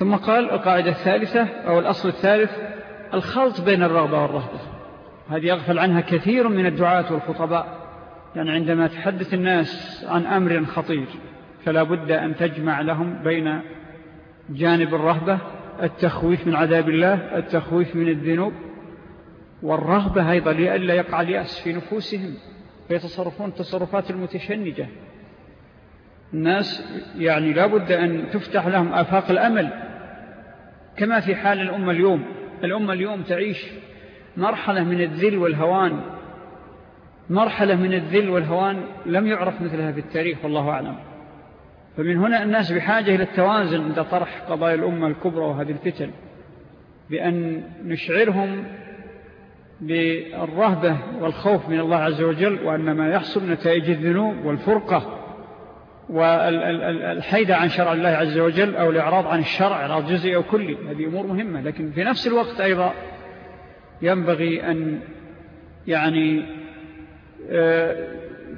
ثم قال القاعدة الثالثة أو الأصل الثالث الخلط بين الرغبة والرهبة. هذه يغفل عنها كثير من الدعاة والخطباء. يعني عندما تحدث الناس عن أمر خطير فلا بد أن تجمع لهم بين جانب الرهبة التخويف من عذاب الله التخويف من الذنوب. والرهبة أيضا لألا يقع اليأس في نفوسهم فيتصرفون تصرفات المتشنجة. الناس يعني لابد أن تفتح لهم آفاق الأمل. كما في حال الأمة اليوم. الأمة اليوم تعيش مرحلة من الذل والهوان. مرحلة من الذل والهوان لم يعرف مثلها في التاريخ والله أعلم. فمن هنا الناس بحاجة إلى التوازن عند طرح قضايا الأمة الكبرى وهذه الفتن. بأن نشعرهم بالرهبة والخوف من الله عز وجل وأن ما يحصل نتائج الذنوب والفرقة. والحيدة عن شرع الله عز وجل أو الإعراض عن الشرع إعراض جزئي أو كلي هذه أمور مهمة. لكن في نفس الوقت أيضا ينبغي أن يعني آه،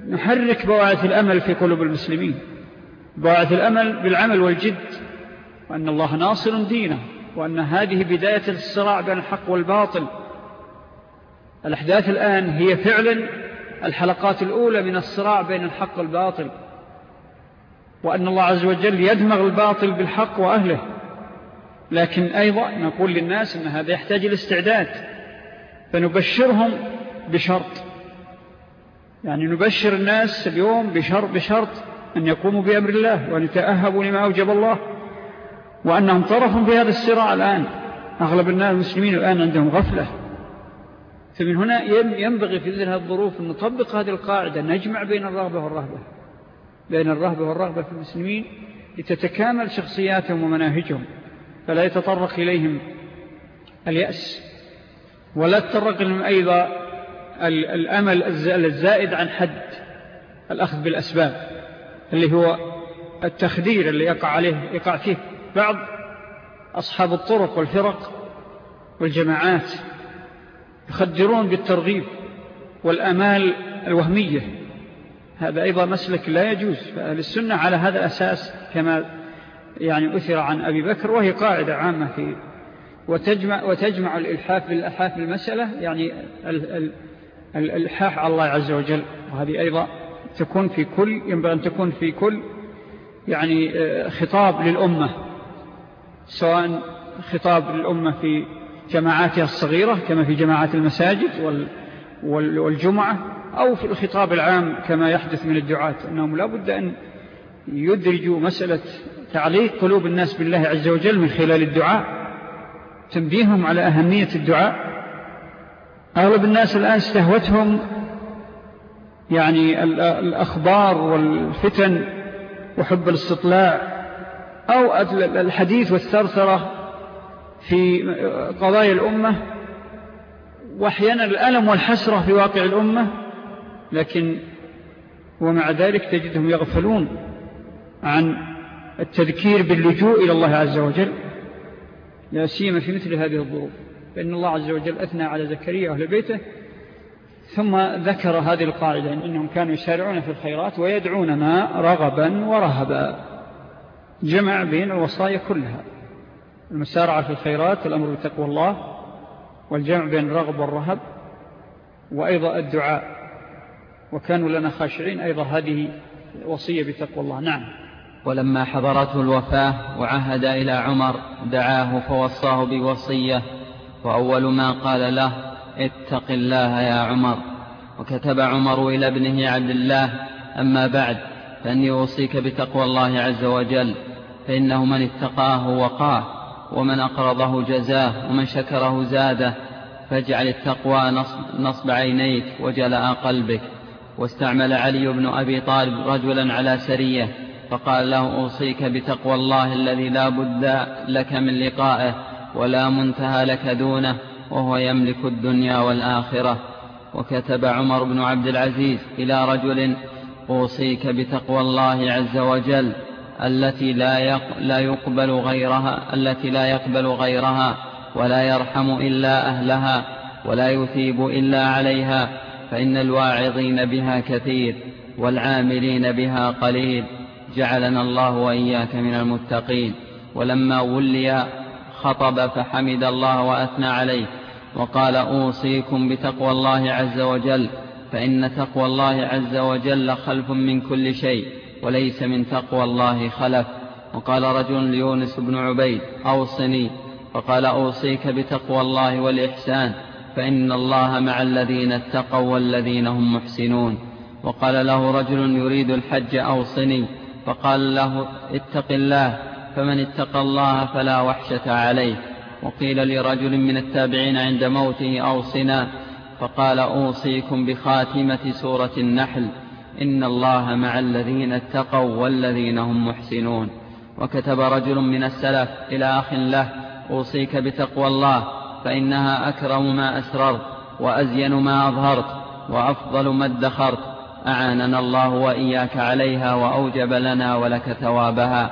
نحرك بواعث الأمل في قلوب المسلمين. بواعث الأمل بالعمل والجد وأن الله ناصر دينه وأن هذه بداية الصراع بين الحق والباطل. الأحداث الآن هي فعلا الحلقات الأولى من الصراع بين الحق والباطل. وأن الله عز وجل يدمغ الباطل بالحق وأهله. لكن أيضا نقول للناس أن هذا يحتاج الاستعداد فنبشرهم بشرط. يعني نبشر الناس اليوم بشرط, بشرط أن يقوموا بأمر الله وأن يتأهبوا لما أوجب الله. وأنهم طرف في هذا الصراع الآن. أغلب الناس المسلمين الآن عندهم غفلة. فمن هنا ينبغي في ذلك الظروف أن نطبق هذه القاعدة. نجمع بين الرغبة والرهبة. بين الرهبة والرغبة في المسلمين لتتكامل شخصياتهم ومناهجهم فلا يتطرق إليهم اليأس ولا تطرق لهم أيضا الأمل الزائد عن حد الأخذ بالأسباب اللي هو التخدير اللي يقع عليه يقع فيه بعض أصحاب الطرق والفرق والجماعات يخدرون بالترغيب والأمال الوهمية. هذا أيضا مسلك لا يجوز فأهل السنة على هذا الأساس كما يعني أثر عن أبي بكر وهي قاعدة عامة في وتجمع, وتجمع الإلحاف بالأحاف بالمسألة يعني الإلحاح على الله عز وجل. وهذه أيضا تكون في كل ينبغي أن تكون في كل يعني آه، خطاب للأمة سواء خطاب للأمة في جماعاتها الصغيرة كما في جماعات المساجد والجمعة أو في الخطاب العام كما يحدث من الدعاة. أنهم لا بد أن يدرجوا مسألة تعليق قلوب الناس بالله عز وجل من خلال الدعاء. تنبيههم على أهمية الدعاء. أغلب الناس الآن استهوتهم يعني الأخبار والفتن وحب الاستطلاع أو الحديث والثرثرة في قضايا الأمة وأحيانا الألم والحسرة في واقع الأمة لكن ومع ذلك تجدهم يغفلون عن التذكير باللجوء إلى الله عز وجل. لا سيما في مثل هذه الظروف فإن الله عز وجل أثنى على زكريا وأهل بيته ثم ذكر هذه القاعدة إنهم كانوا يسارعون في الخيرات ويدعوننا رغبا ورهبا. جمع بين الوصايا كلها المسارعة في الخيرات الأمر بتقوى الله والجمع بين الرغب والرهب وأيضا الدعاء. وكانوا لنا خاشعين أيضا هذه وصية بتقوى الله. نعم. ولما حضرته الوفاة وعهد إلى عمر دعاه فوصاه بوصية وأول ما قال له اتق الله يا عمر. وكتب عمر إلى ابنه عبد الله أما بعد فأني أوصيك بتقوى الله عز وجل فإنه من اتقاه وقاه. ومن أقرضه جزاه ومن شكره زاده فاجعل التقوى نصب عينيك وجلاء قلبك. واستعمل علي بن أبي طالب رجلا على سرية فقال له أوصيك بتقوى الله الذي لا بد لك من لقائه ولا منتهى لك دونه وهو يملك الدنيا والآخرة. وكتب عمر بن عبد العزيز إلى رجل أوصيك بتقوى الله عز وجل. التي لا لا يقبل غيرها التي لا يقبل غيرها ولا يرحم إلا أهلها ولا يثيب إلا عليها فإن الواعظين بها كثير والعاملين بها قليل. جعلنا الله وإياك من المتقين. ولما ولي خطب فحمد الله وأثنى عليه وقال أوصيكم بتقوى الله عز وجل فإن تقوى الله عز وجل خلف من كل شيء. وليس من تقوى الله خلف. وقال رجل ليونس بن عبيد أوصني. فقال أوصيك بتقوى الله والإحسان فإن الله مع الذين اتقوا والذين هم محسنون. وقال له رجل يريد الحج أوصني. فقال له اتق الله فمن اتقى الله فلا وحشة عليه. وقيل لرجل من التابعين عند موته أوصنا. فقال أوصيكم بخاتمة سورة النحل. إن الله مع الذين اتقوا والذين هم محسنون. وكتب رجل من السلف إلى أخ له أوصيك بتقوى الله فإنها أكرم ما أسررت وأزين ما أظهرت وأفضل ما ادخرت. أعاننا الله وإياك عليها وأوجب لنا ولك ثوابها.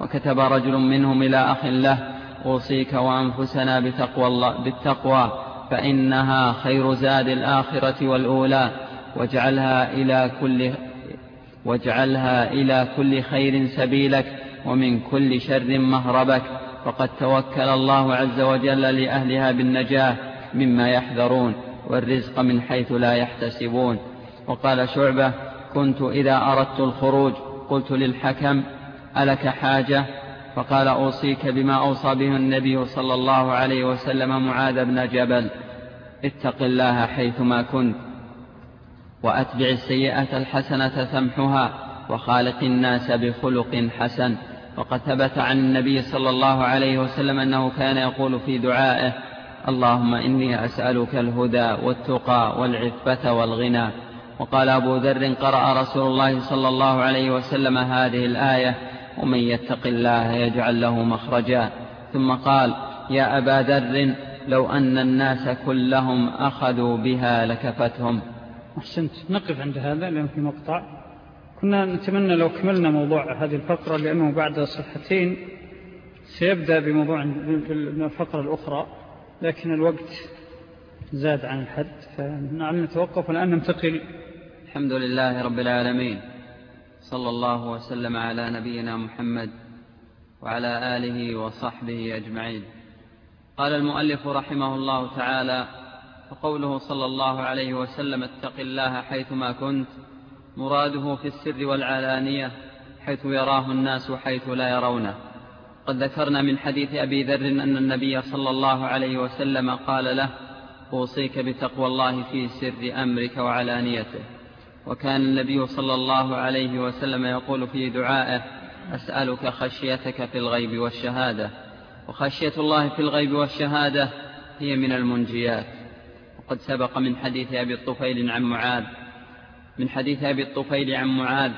وكتب رجل منهم إلى أخ له أوصيك وأنفسنا بتقوى الله بالتقوى فإنها خير زاد الآخرة والأولى. واجعلها إلى كل واجعلها إلى كل خير سبيلك ومن كل شر مهربك. فقد توكل الله عز وجل لأهلها بالنجاة مما يحذرون والرزق من حيث لا يحتسبون. وقال شعبة كنت إذا أردت الخروج قلت للحكم ألك حاجة؟ فقال أوصيك بما أوصى به النبي صلى الله عليه وسلم معاذ بن جبل. اتق الله حيثما كنت. وأتبع السيئة الحسنة تمحها وخالق الناس بخلق حسن. وقد ثبت عن النبي صلى الله عليه وسلم أنه كان يقول في دعائه اللهم إني أسألك الهدى والتقى والعفة والغنى. وقال أبو ذر قرأ رسول الله صلى الله عليه وسلم هذه الآية ومن يتق الله يجعل له مخرجا ثم قال يا أبا ذر لو أن الناس كلهم أخذوا بها لكفتهم أحسنت. نقف عند هذا لأنه في مقطع. كنا نتمنى لو كملنا موضوع هذه الفقرة لأنه بعد صفحتين سيبدأ بموضوع الفقرة الأخرى لكن الوقت زاد عن الحد. فنعم نتوقف والآن ننتقل. الحمد لله رب العالمين. صلى الله وسلم على نبينا محمد وعلى آله وصحبه أجمعين. قال المؤلف رحمه الله تعالى وقوله صلى الله عليه وسلم اتق الله حيثما كنت مراده في السر والعلانية حيث يراه الناس حيث لا يرونه. قد ذكرنا من حديث أبي ذر أن النبي صلى الله عليه وسلم قال له أوصيك بتقوى الله في سر أمرك وعلانيته. وكان النبي صلى الله عليه وسلم يقول في دعائه أسألك خشيتك في الغيب والشهادة. وخشية الله في الغيب والشهادة هي من المنجيات. وقد سبق من حديث أبي الطفيل عن معاذ من حديث أبي الطفيل عن معاذ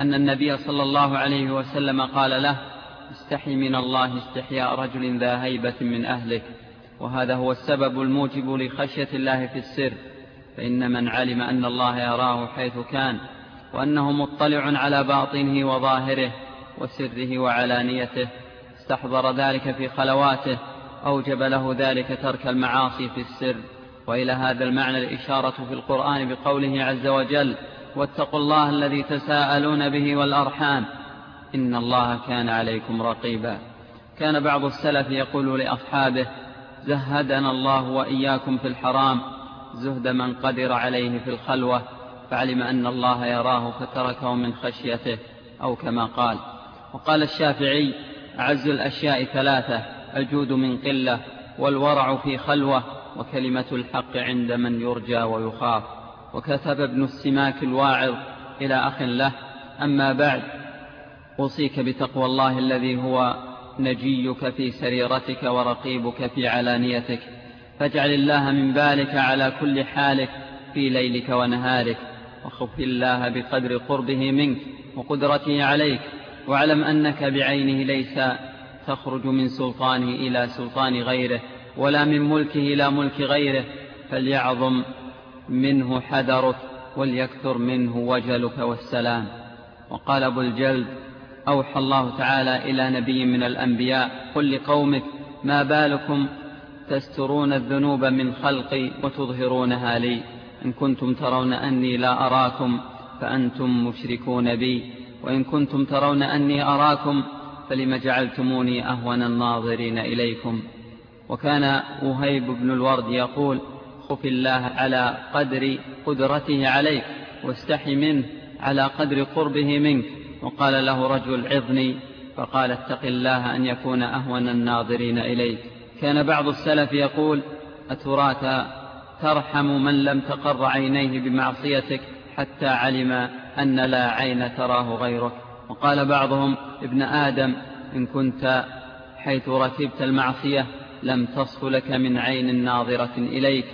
أن النبي صلى الله عليه وسلم قال له استحي من الله استحياء رجل ذا هيبة من أهلك وهذا هو السبب الموجب لخشية الله في السر فإن من علم أن الله يراه حيث كان وأنه مطلع على باطنه وظاهره وسره وعلانيته استحضر ذلك في خلواته أوجب له ذلك ترك المعاصي في السر. وإلى هذا المعنى الإشارة في القرآن بقوله عز وجل واتقوا الله الذي تساءلون به والأرحام. إن الله كان عليكم رقيبا. كان بعض السلف يقول لأصحابه زهدنا الله وإياكم في الحرام زهد من قدر عليه في الخلوة فعلم أن الله يراه فتركه من خشيته أو كما قال. وقال الشافعي أعز الأشياء ثلاثة الجود من قلة والورع في خلوة وكلمة الحق عند من يرجى ويخاف. وكتب ابن السماك الواعظ إلى أخ له أما بعد أوصيك بتقوى الله الذي هو نجيك في سريرتك ورقيبك في علانيتك. فاجعل الله من بالك على كل حالك في ليلك ونهارك وخف الله بقدر قربه منك وقدرته عليك. واعلم أنك بعينه ليس تخرج من سلطانه إلى سلطان غيره. ولا من ملكه إلى ملك غيره فليعظم منه حذرك وليكثر منه وجلك والسلام. وقال أبو الجلد أوحى الله تعالى إلى نبي من الأنبياء قل لقومك ما بالكم تسترون الذنوب من خلقي وتظهرونها لي. إن كنتم ترون أني لا أراكم فأنتم مشركون بي. وإن كنتم ترون أني أراكم فلم جعلتموني أهون الناظرين إليكم. وكان وهيب بن الورد يقول خف الله على قدر قدرته عليك واستحي منه على قدر قربه منك. وقال له رجل عظني فقال اتق الله أن يكون أهون الناظرين إليك. كان بعض السلف يقول أتراك ترحم من لم تقر عينيه بمعصيتك حتى علم أن لا عين تراه غيرك. وقال بعضهم ابن آدم إن كنت حيث ركبت المعصية لم تصف لك من عين ناظرة إليك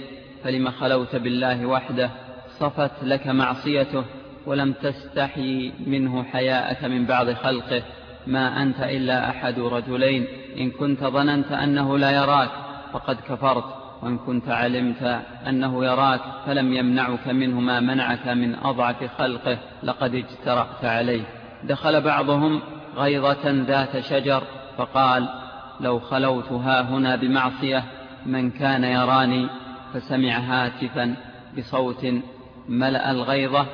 فلم خلوت بالله وحده؟ صفت لك معصيته ولم تستحي منه حياءك من بعض خلقه؟ ما أنت إلا أحد رجلين إن كنت ظننت أنه لا يراك فقد كفرت وإن كنت علمت أنه يراك فلم يمنعك منه ما منعك من أضعف خلقه لقد اجترأت عليه. دخل بعضهم غيظة ذات شجر فقال لو خلوت ها هنا بمعصية من كان يراني فسمع هاتفا بصوت ملأ الغيظة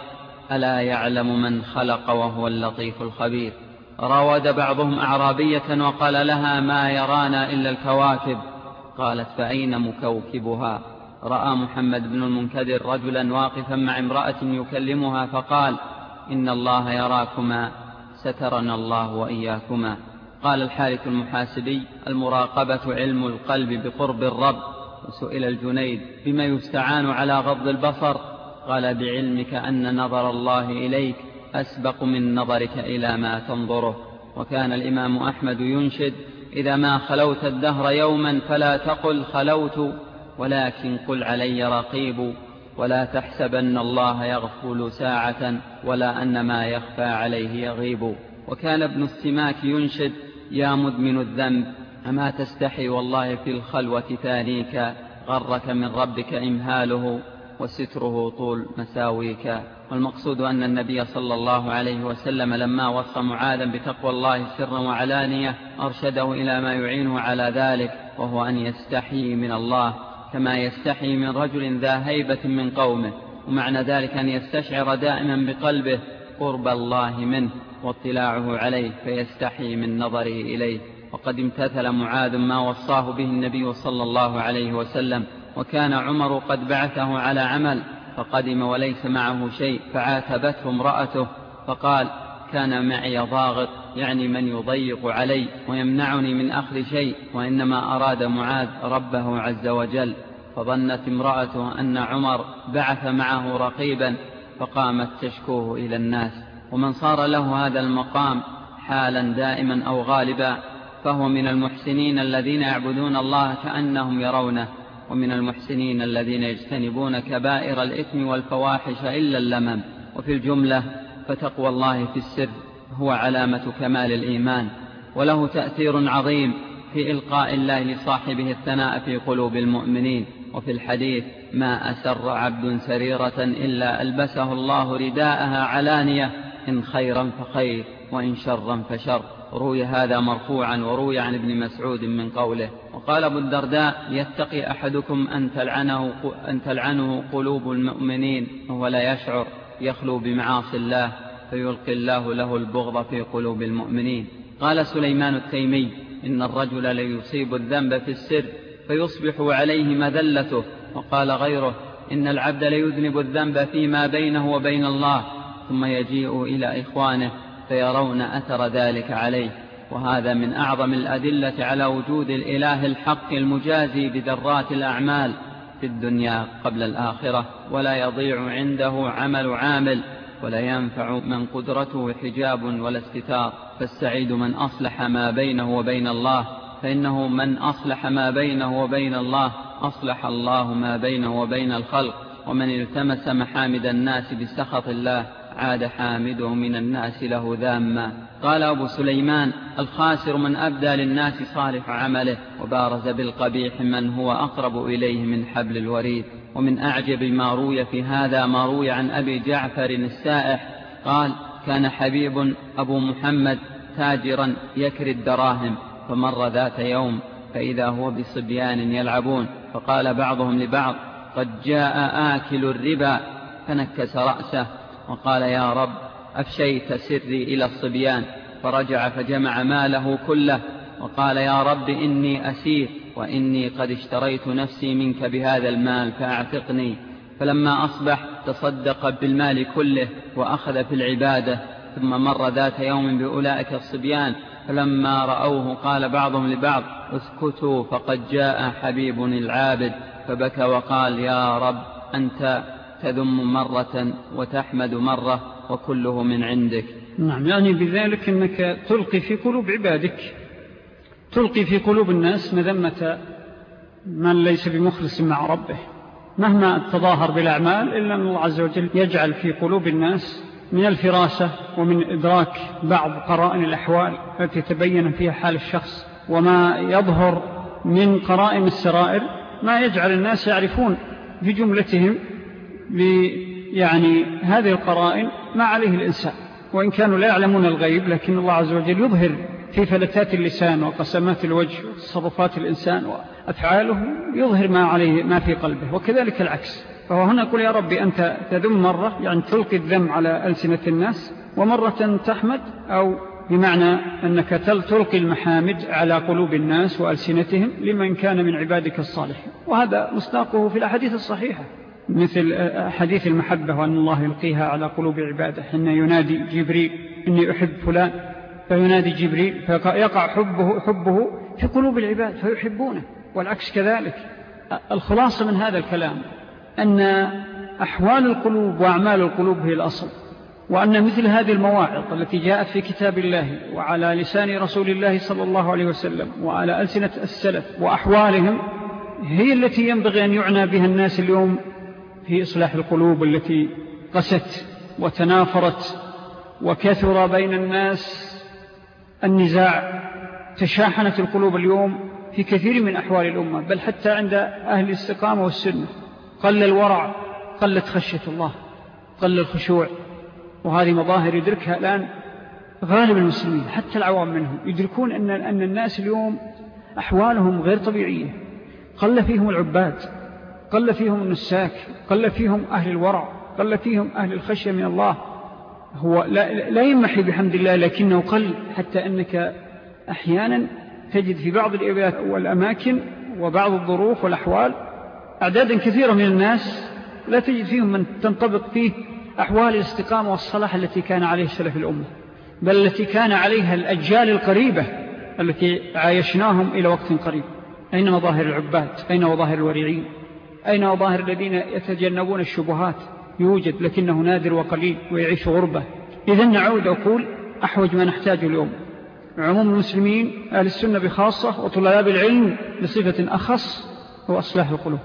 ألا يعلم من خلق وهو اللطيف الخبير. راود بعضهم أعرابية وقال لها ما يرانا إلا الكواكب. قالت فأين مكوكبها؟ رأى محمد بن المنكدر رجلا واقفا مع امرأة يكلمها فقال إن الله يراكما سترنا الله وإياكما. قال الحارث المحاسبي المراقبة علم القلب بقرب الرب. وسئل الجنيد بما يستعان على غض البصر؟ قال بعلمك أن نظر الله إليك أسبق من نظرك إلى ما تنظره. وكان الإمام أحمد ينشد إذا ما خلوت الدهر يوما فلا تقل خلوت ولكن قل علي رقيب. ولا تحسبن الله يغفل ساعة ولا أن ما يخفى عليه يغيب. وكان ابن السماك ينشد يا مدمن الذنب أما تستحي والله في الخلوة ثانيك غرك من ربك إمهاله وستره طول مساويك. والمقصود أن النبي صلى الله عليه وسلم لما وصى معاذا بتقوى الله سرا وعلانية أرشده إلى ما يعينه على ذلك وهو أن يستحي من الله كما يستحي من رجل ذا هيبة من قومه. ومعنى ذلك أن يستشعر دائما بقلبه قرب الله منه. واطلاعه عليه فيستحي من نظره إليه. وقد امتثل معاذ ما وصاه به النبي صلى الله عليه وسلم وكان عمر قد بعثه على عمل فقدم وليس معه شيء فعاتبته امرأته فقال كان معي ضاغط يعني من يضيق علي ويمنعني من أخذ شيء وإنما أراد معاذ ربه عز وجل. فظنت امرأته أن عمر بعث معه رقيبا فقامت تشكوه إلى الناس. ومن صار له هذا المقام حالا دائما أو غالبا فهو من المحسنين الذين يعبدون الله كأنهم يرونه ومن المحسنين الذين يجتنبون كبائر الإثم والفواحش إلا اللمم. وفي الجملة فتقوى الله في السر هو علامة كمال الإيمان وله تأثير عظيم في إلقاء الله لصاحبه الثناء في قلوب المؤمنين. وفي الحديث ما أسر عبد سريرة إلا ألبسه الله رداءها علانية إن خيرا فخير وإن شرا فشر. روي هذا مرفوعا وروي عن ابن مسعود من قوله وقال أبو الدرداء يتقي أحدكم أن تلعنه, أن تلعنه قلوب المؤمنين وهو لا يشعر يخلو بمعاصي الله فيلقي الله له البغض في قلوب المؤمنين. قال سليمان التيمي إن الرجل ليصيب الذنب في السر فيصبح عليه مذلته. وقال غيره إن العبد ليذنب الذنب فيما بينه وبين الله ثم يجيء إلى إخوانه فيرون أثر ذلك عليه. وهذا من أعظم الأدلة على وجود الإله الحق المجازي بذرات الأعمال في الدنيا قبل الآخرة ولا يضيع عنده عمل عامل ولا ينفع من قدرته حجاب ولا استتار. فالسعيد من أصلح ما بينه وبين الله فإنه من أصلح ما بينه وبين الله أصلح الله ما بينه وبين الخلق. ومن التمس محامد الناس بسخط الله عاد حامده من الناس له ذاما. قال أبو سليمان الخاسر من أبدى للناس صالح عمله وبارز بالقبيح من هو أقرب إليه من حبل الوريد. ومن أعجب ما روي في هذا ما روي عن أبي جعفر السائح. قال كان حبيب أبو محمد تاجرا يكري الدراهم فمر ذات يوم فإذا هو بصبيان يلعبون. فقال بعضهم لبعض قد جاء آكل الربا فنكس رأسه. وقال يا رب أفشيت سري إلى الصبيان. فرجع فجمع ماله كله وقال يا رب إني أسير وإني قد اشتريت نفسي منك بهذا المال فأعتقني. فلما أصبح تصدق بالمال كله وأخذ في العبادة. ثم مر ذات يوم بأولئك الصبيان. فلما رأوه قال بعضهم لبعض اسكتوا فقد جاء حبيب العابد. فبكى وقال يا رب أنت تذم مرة وتحمد مرة وكله من عندك. نعم يعني بذلك أنك تلقي في قلوب عبادك تلقي في قلوب الناس مذمة من ليس بمخلص مع ربه. مهما تظاهر بالأعمال إلا أن الله عز وجل يجعل في قلوب الناس من الفراسة ومن إدراك بعض قرائن الأحوال التي تبين فيها حال الشخص. وما يظهر من قرائن السرائر ما يجعل الناس يعرفون في جملتهم يعني هذه القرائن ما عليه الإنسان وإن كانوا لا يعلمون الغيب لكن الله عز وجل يظهر في فلتات اللسان وقسمات الوجه وتصرفات الإنسان وأفعاله يظهر ما عليه ما في قلبه وكذلك العكس. فهو هنا يقول يا ربي أنت تذم مرة يعني تلقي الذم على ألسنة الناس ومرة تحمد أو بمعنى أنك تلقي المحامد على قلوب الناس وألسنتهم لمن كان من عبادك الصالحين. وهذا مصداقه في الأحاديث الصحيحة. مثل حديث المحبة وأن الله يلقيها على قلوب عباده. حين ينادي جبريل إني أحب فلان. فينادي جبريل فيقع حبه, حبه في قلوب العباد فيحبونه والعكس كذلك. الخلاصة من هذا الكلام أن أحوال القلوب وأعمال القلوب هي الأصل وأن مثل هذه المواعظ التي جاءت في كتاب الله وعلى لسان رسول الله صلى الله عليه وسلم وعلى ألسنة السلف وأحوالهم هي التي ينبغي أن يعنى بها الناس اليوم في إصلاح القلوب التي قست وتنافرت وكثر بين الناس النزاع. تشاحنت القلوب اليوم في كثير من أحوال الأمة بل حتى عند أهل الاستقامة والسنة. قل الورع قلت خشية الله قل الخشوع. وهذه مظاهر يدركها الآن غالب المسلمين حتى العوام منهم يدركون أن, أن الناس اليوم أحوالهم غير طبيعية. قل فيهم العباد. قل فيهم النساك قل فيهم أهل الورع قل فيهم أهل الخشية من الله. هو لا, لا يمحي بحمد الله لكنه قل حتى أنك أحيانا تجد في بعض الإبيات والأماكن وبعض الظروف والأحوال أعدادا كثيرة من الناس لا تجد فيهم من تنطبق فيه أحوال الاستقامة والصلاح التي كان عليه سلف الأمة بل التي كان عليها الأجيال القريبة التي عايشناهم إلى وقت قريب. أين مظاهر العباد أين مظاهر الوريعين. أين مظاهر الذين يتجنبون الشبهات؟ يوجد لكنه نادر وقليل ويعيش غربة. إذن نعود أقول أحوج ما نحتاج اليوم. عموم المسلمين أهل السنة بخاصة وطلاب العلم بصفة أخص هو أصلاح القلوب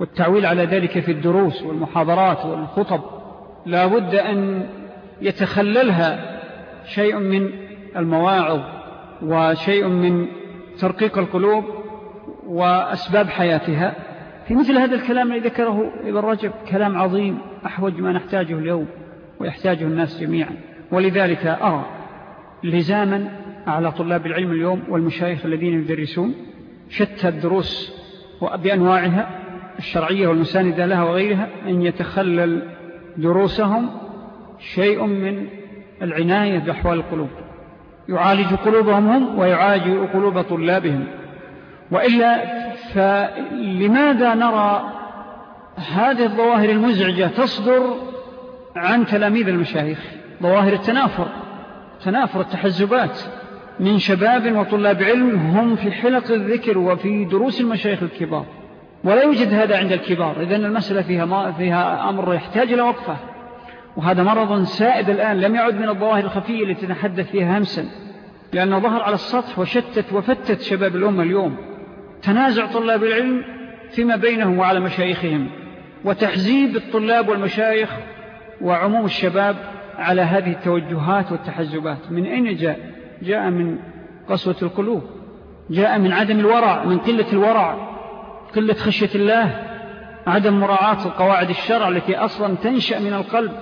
والتعويل على ذلك في الدروس والمحاضرات والخطب. لا بد أن يتخللها شيء من المواعظ وشيء من ترقيق القلوب وأسباب حياتها. في مثل هذا الكلام الذي ذكره ابن رجب كلام عظيم أحوج ما نحتاجه اليوم ويحتاجه الناس جميعا. ولذلك أرى لزاما على طلاب العلم اليوم والمشايخ الذين يدرسون شتى الدروس بأنواعها الشرعية والمساندة لها وغيرها أن يتخلل دروسهم شيء من العناية بأحوال القلوب. يعالج قلوبهم هم ويعالج قلوب طلابهم. وإلا فلماذا نرى هذه الظواهر المزعجة تصدر عن تلاميذ المشايخ؟ ظواهر التنافر تنافر التحزبات من شباب وطلاب علم هم في حلق الذكر وفي دروس المشايخ الكبار. ولا يوجد هذا عند الكبار إذن المسألة فيها, ما فيها أمر يحتاج إلى وقفة. وهذا مرض سائد الآن لم يعد من الظواهر الخفية التي نحدث فيها همسا لأنه ظهر على السطح وشتت وفتت شباب الأمة اليوم. تنازع طلاب العلم فيما بينهم وعلى مشايخهم وتحزيب الطلاب والمشايخ وعموم الشباب على هذه التوجهات والتحزبات من أين جاء؟ جاء من قسوة القلوب جاء من عدم الورع من قلة الورع قلة خشية الله عدم مراعاة قواعد الشرع التي أصلا تنشأ من القلب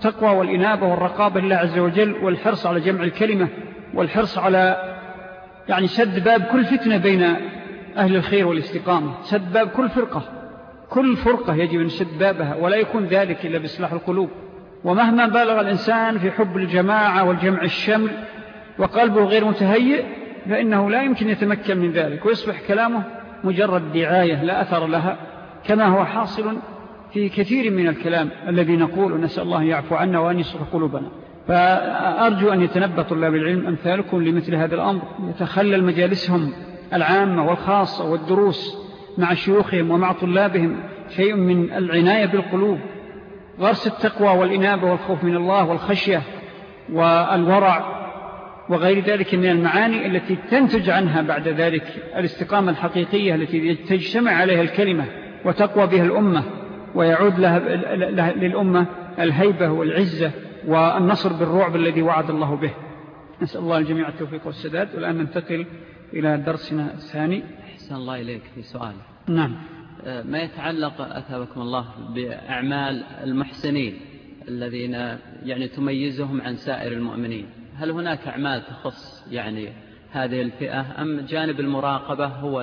تقوى والإنابة والرقابة لله عز وجل والحرص على جمع الكلمة والحرص على يعني سد باب كل فتنة بين أهل الخير والاستقامة. سد باب كل فرقة. كل فرقة يجب أن سد بابها ولا يكون ذلك إلا بإصلاح القلوب. ومهما بالغ الإنسان في حب الجماعة والجمع الشمل وقلبه غير متهيئ فإنه لا يمكن يتمكن من ذلك. ويصبح كلامه مجرد دعاية لا أثر لها كما هو حاصل في كثير من الكلام الذي نقول ونسأل الله يعفو عنا وأن يصرح قلوبنا. فأرجو أن يتنبى طلاب العلم أمثالكم لمثل هذا الأمر يتخلل مجالسهم. العامة والخاصة والدروس مع شيوخهم ومع طلابهم شيء من العناية بالقلوب. غرس التقوى والإنابة والخوف من الله والخشية والورع وغير ذلك من المعاني التي تنتج عنها بعد ذلك الاستقامة الحقيقية التي تجتمع عليها الكلمة وتقوى بها الأمة ويعود لها للأمة الهيبة والعزة والنصر بالرعب الذي وعد الله به. نسأل الله الجميع التوفيق والسداد. والآن ننتقل إلى درسنا الثاني. أحسن الله إليك في سؤال نعم. آه، ما يتعلق أثابكم الله بأعمال المحسنين الذين يعني تميزهم عن سائر المؤمنين؟ هل هناك أعمال تخص يعني هذه الفئة أم جانب المراقبة هو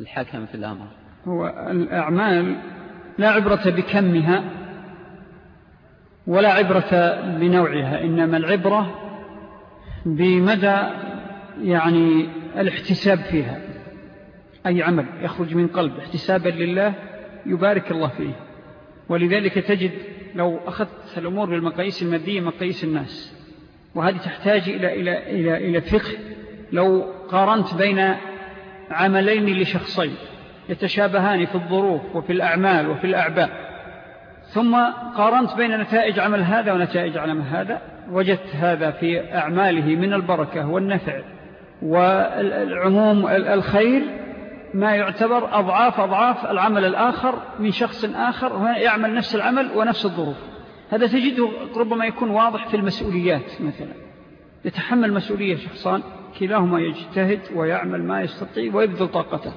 الحكم في الأمر؟ هو الأعمال لا عبرة بكمها ولا عبرة بنوعها إنما العبرة بمدى يعني الاحتساب فيها. أي عمل يخرج من قلب احتسابا لله يبارك الله فيه. ولذلك تجد لو أخذت الأمور بالمقاييس المادية مقاييس الناس. وهذه تحتاج إلى, إلى, إلى, إلى فقه. لو قارنت بين عملين لشخصين يتشابهان في الظروف وفي الأعمال وفي الأعباء ثم قارنت بين نتائج عمل هذا ونتائج عمل هذا وجدت هذا في أعماله من البركة والنفع. والعموم الخير ما يعتبر أضعاف أضعاف العمل الآخر من شخص آخر يعمل نفس العمل ونفس الظروف. هذا تجده ربما يكون واضح في المسؤوليات مثلا. يتحمل مسؤولية شخصان كلاهما يجتهد ويعمل ما يستطيع ويبذل طاقته.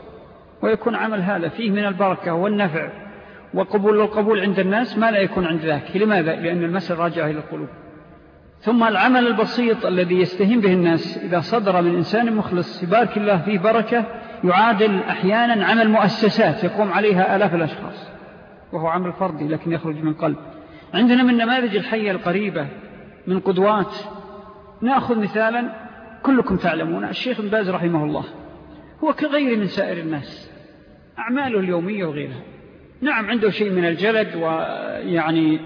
ويكون عمل هذا فيه من البركة والنفع وقبول القبول عند الناس ما لا يكون عند ذاك. لماذا؟ لأن المسألة راجعة إلى القلوب. ثم العمل البسيط الذي يستهين به الناس إذا صدر من إنسان مخلص يبارك الله فيه بركة يعادل أحيانا عمل مؤسسات يقوم عليها آلاف الأشخاص. وهو عمل فردي لكن يخرج من قلب. عندنا من نماذج الحية القريبة من قدوات. نأخذ مثالا كلكم تعلمون الشيخ باز رحمه الله. هو كغير من سائر الناس. أعماله اليومية وغيرها. نعم عنده شيء من الجلد ويعني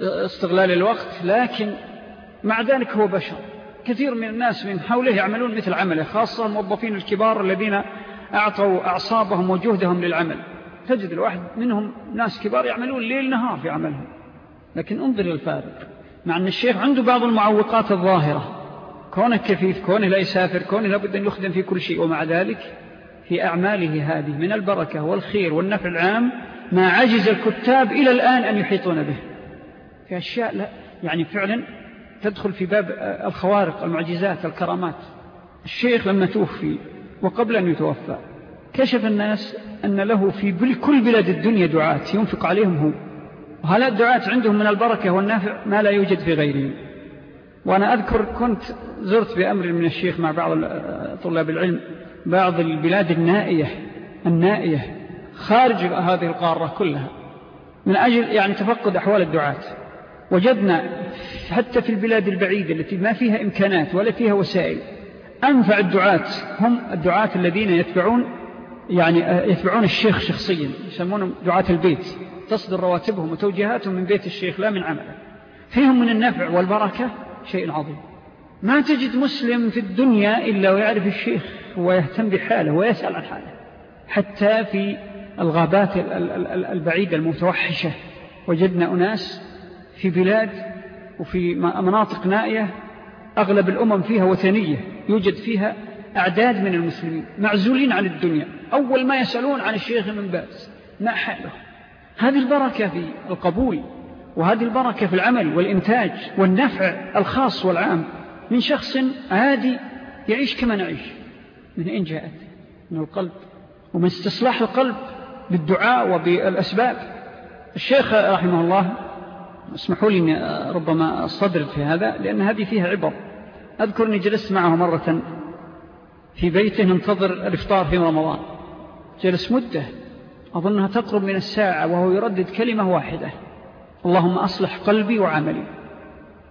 استغلال الوقت لكن مع ذلك هو بشر. كثير من الناس من حوله يعملون مثل عمله خاصة الموظفين الكبار الذين أعطوا أعصابهم وجهدهم للعمل. تجد الواحد منهم ناس كبار يعملون ليل نهار في عملهم. لكن انظر الفارق. مع أن الشيخ عنده بعض المعوقات الظاهرة. كونه كفيف كونه لا يسافر كونه لابد أن يخدم في كل شيء. ومع ذلك في أعماله هذه من البركة والخير والنفع العام ما عجز الكتاب إلى الآن أن يحيطون به. في أشياء لا يعني فعلا تدخل في باب الخوارق المعجزات الكرامات. الشيخ لما توفي وقبل أن يتوفى كشف الناس أن له في كل بلاد الدنيا دعاة ينفق عليهم هو وهؤلاء الدعاة عندهم من البركة والنافع ما لا يوجد في غيرهم. وأنا أذكر كنت زرت بأمر من الشيخ مع بعض طلاب العلم بعض البلاد النائية النائية خارج هذه القارة كلها. من أجل يعني تفقد أحوال الدعاة. وجدنا حتى في البلاد البعيدة التي ما فيها إمكانات ولا فيها وسائل أنفع الدعاة. هم الدعاة الذين يتبعون يعني يتبعون الشيخ شخصيا يسمونهم دعاة البيت. تصدر رواتبهم وتوجيهاتهم من بيت الشيخ لا من عمله. فيهم من النفع والبركة شيء عظيم. ما تجد مسلم في الدنيا إلا ويعرف الشيخ ويهتم بحاله ويسأل عن حاله. حتى في الغابات البعيدة المتوحشة وجدنا أناس في بلاد وفي مناطق نائية أغلب الأمم فيها وثنية يوجد فيها أعداد من المسلمين معزولين عن الدنيا أول ما يسألون عن الشيخ من باس ما حاله هذه البركة في القبول وهذه البركة في العمل والإنتاج والنفع الخاص والعام من شخص عادي يعيش كما نعيش. من أين جاءت؟ من القلب. ومن استصلاح القلب بالدعاء وبالأسباب. الشيخ رحمه الله اسمحوا لي ربما الصدر في هذا لأن هذه فيها عبر. أذكر أني جلست معه مرة في بيته ننتظر الإفطار في رمضان. جلس مدة أظنها تقرب من الساعة وهو يردد كلمة واحدة. اللهم أصلح قلبي وعملي.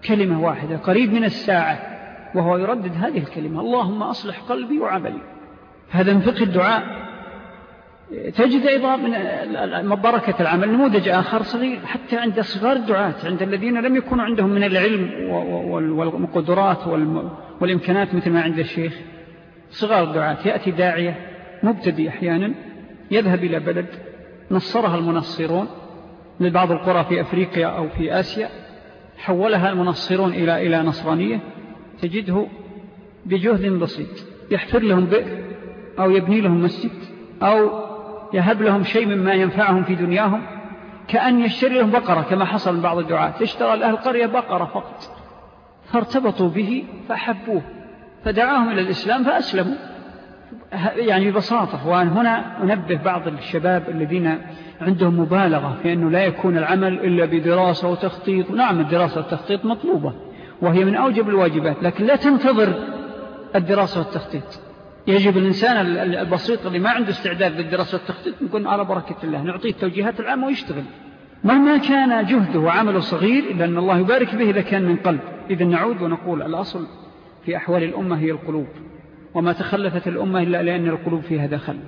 كلمة واحدة قريب من الساعة وهو يردد هذه الكلمة. اللهم أصلح قلبي وعملي. هذا من فقه الدعاء. تجد أيضا من بركة العمل نموذج آخر صغير حتى عند صغار الدعاة عند الذين لم يكونوا عندهم من العلم والقدرات والإمكانات مثل ما عند الشيخ. صغار الدعاة يأتي داعية مبتدي أحيانا يذهب إلى بلد نصرها المنصرون من بعض القرى في أفريقيا أو في آسيا حولها المنصرون إلى, إلى نصرانية تجده بجهد بسيط يحفر لهم بئر أو يبني لهم مسجد أو يهب لهم شيء مما ينفعهم في دنياهم كأن يشتري لهم بقرة كما حصل من بعض الدعاة. اشترى لأهل القرية بقرة فقط. فارتبطوا به فحبوه فدعاهم إلى الإسلام فأسلموا. يعني ببساطة وهنا أنبه بعض الشباب الذين عندهم مبالغة في أنه لا يكون العمل إلا بدراسة وتخطيط. نعم الدراسة والتخطيط مطلوبة وهي من أوجب الواجبات لكن لا تنتظر الدراسة والتخطيط. يجب الإنسان البسيط اللي ما عنده استعداد للدراسة والتخطيط نكون على بركة الله نعطيه التوجيهات العامة ويشتغل. مهما كان جهده وعمله صغير إلا أن الله يبارك به إذا كان من قلب. إذا نعود ونقول الأصل في أحوال الأمة هي القلوب وما تخلفت الأمة إلا لأن القلوب فيها دخل.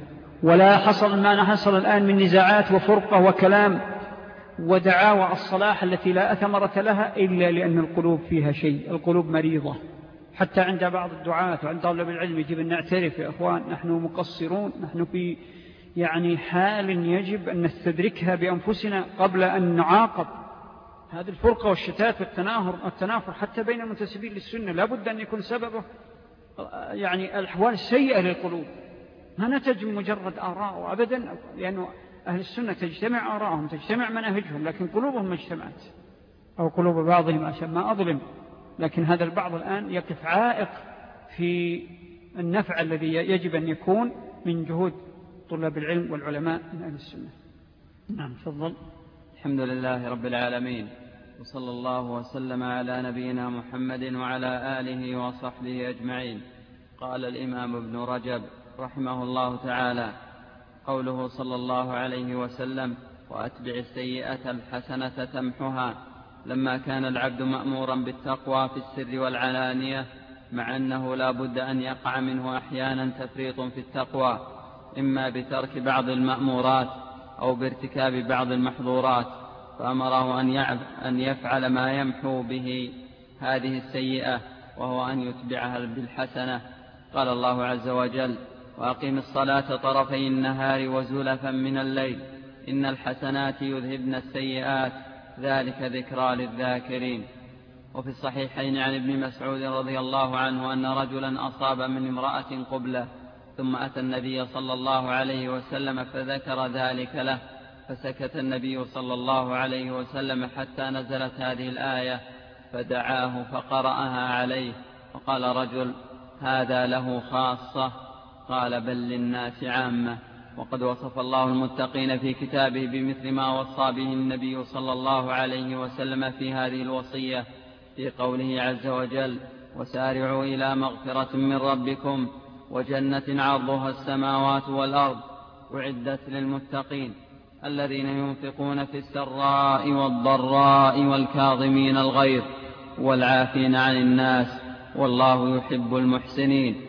ولا حصل ما حصل الآن من نزاعات وفرقة وكلام ودعاوى الصلاح التي لا أثمرة لها إلا لأن القلوب فيها شيء. القلوب مريضة. حتى عند بعض الدعاة وعند طلب العلم يجب أن نعترف يا أخوان نحن مقصرون نحن في يعني حال يجب أن نستدركها بأنفسنا قبل أن نعاقب. هذه الفرقة والشتات والتناهر التنافر حتى بين المنتسبين للسنة لابد أن يكون سببه يعني الأحوال السيئة للقلوب. ما نتج مجرد آراء أبدا لأنه أهل السنة تجتمع آراءهم تجتمع مناهجهم لكن قلوبهم ما اجتمعت. أو قلوب بعضهم عشان ما أظلم. لكن هذا البعض الآن يقف عائق في النفع الذي يجب أن يكون من جهود طلاب العلم والعلماء من أهل السنة. نعم فضل الحمد لله رب العالمين وصلى الله وسلم على نبينا محمد وعلى آله وصحبه أجمعين. قال الإمام ابن رجب رحمه الله تعالى قوله صلى الله عليه وسلم وأتبع السيئة الحسنة تمحها لما كان العبد مأمورا بالتقوى في السر والعلانية مع أنه لا بد أن يقع منه أحيانا تفريط في التقوى إما بترك بعض المأمورات أو بارتكاب بعض المحظورات فأمره أن يفعل ما يمحو به هذه السيئة وهو أن يتبعها بالحسنة. قال الله عز وجل وأقم الصلاة طرفي النهار وزلفا من الليل إن الحسنات يذهبن السيئات ذلك ذكرى للذاكرين. وفي الصحيحين عن ابن مسعود رضي الله عنه أن رجلا أصاب من امرأة قبلة ثم أتى النبي صلى الله عليه وسلم فذكر ذلك له فسكت النبي صلى الله عليه وسلم حتى نزلت هذه الآية فدعاه فقرأها عليه وقال رجل هذا له خاصة. قال بل للناس عامة. وقد وصف الله المتقين في كتابه بمثل ما وصى به النبي صلى الله عليه وسلم في هذه الوصية في قوله عز وجل وسارعوا إلى مغفرة من ربكم وجنة عرضها السماوات والأرض أعدت للمتقين الذين ينفقون في السراء والضراء والكاظمين الغيظ والعافين عن الناس والله يحب المحسنين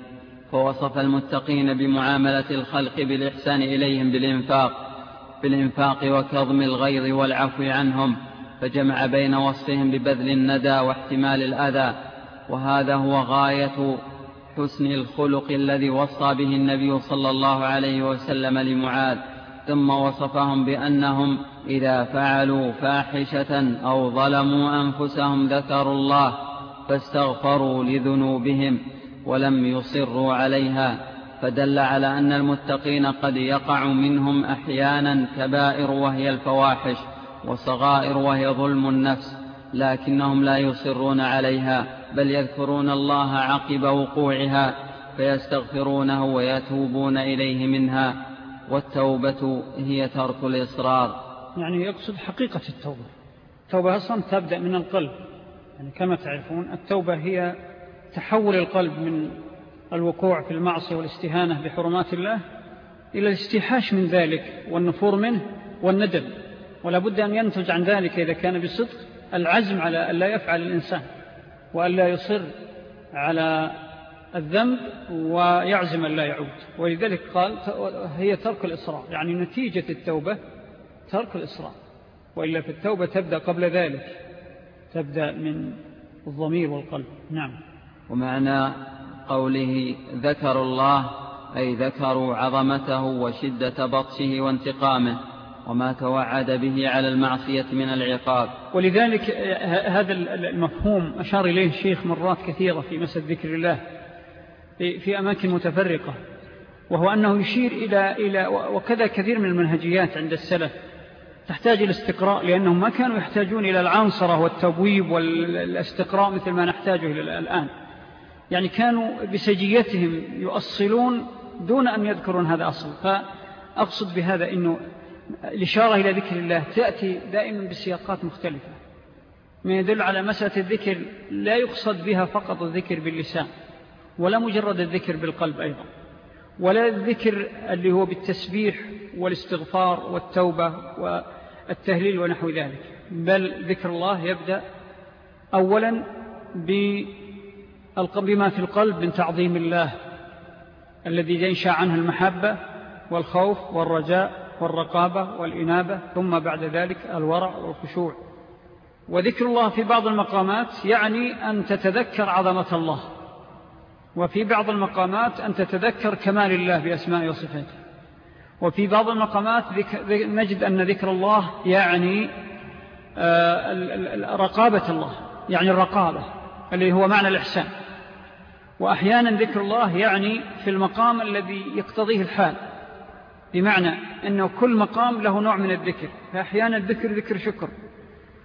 فوصف المتقين بمعاملة الخلق بالإحسان إليهم بالإنفاق بالإنفاق وكظم الغيظ والعفو عنهم فجمع بين وصفهم ببذل الندى واحتمال الأذى وهذا هو غاية حسن الخلق الذي وصى به النبي صلى الله عليه وسلم لمعاذ ثم وصفهم بأنهم إذا فعلوا فاحشة أو ظلموا أنفسهم ذكروا الله فاستغفروا لذنوبهم. ولم يصروا عليها فدل على أن المتقين قد يقع منهم أحيانا كبائر وهي الفواحش وصغائر وهي ظلم النفس لكنهم لا يصرون عليها بل يذكرون الله عقب وقوعها فيستغفرونه ويتوبون إليه منها والتوبة هي ترك الإصرار. يعني يقصد حقيقة التوبة. التوبة أصلا تبدأ من القلب. يعني كما تعرفون التوبة هي تحول القلب من الوقوع في المعصية والاستهانة بحرمات الله إلى الاستيحاش من ذلك والنفور منه والندم. ولا بد أن ينتج عن ذلك إذا كان بصدق العزم على أن لا يفعل الإنسان وأن لا يصر على الذنب ويعزم أن لا يعود. ولذلك قال هي ترك الإصرار يعني نتيجة التوبة ترك الإصرار. وإلا في التوبة تبدأ قبل ذلك تبدأ من الضمير والقلب. نعم. ومعنى قوله ذكر الله أي ذكروا عظمته وشدة بطشه وانتقامه وما توعد به على المعصية من العقاب. ولذلك هذا المفهوم أشار إليه الشيخ مرات كثيرة في مسد ذكر الله في أماكن متفرقة وهو أنه يشير إلى, إلى وكذا كثير من المنهجيات عند السلف تحتاج إلى استقراء لأنهم ما كانوا يحتاجون إلى العنصرة والتبويب والأستقراء مثل ما نحتاجه الآن. يعني كانوا بسجيتهم يؤصلون دون أن يذكرون هذا أصل. فأقصد بهذا أنه الإشارة إلى ذكر الله تأتي دائما بسياقات مختلفة ما يدل على مسألة الذكر لا يقصد بها فقط الذكر باللسان ولا مجرد الذكر بالقلب أيضا ولا الذكر اللي هو بالتسبيح والاستغفار والتوبة والتهليل ونحو ذلك بل ذكر الله يبدأ أولا بما في القلب من تعظيم الله الذي ينشأ عنه المحبة والخوف والرجاء والرقابة والإنابة ثم بعد ذلك الورع والخشوع. وذكر الله في بعض المقامات يعني أن تتذكر عظمة الله وفي بعض المقامات أن تتذكر كمال الله بأسماء وصفاته. وفي بعض المقامات نجد أن ذكر الله يعني آه، رقابة الله يعني الرقابة اللي هو معنى الإحسان. وأحيانا ذكر الله يعني في المقام الذي يقتضيه الحال. بمعنى أنه كل مقام له نوع من الذكر. فأحيانا الذكر ذكر شكر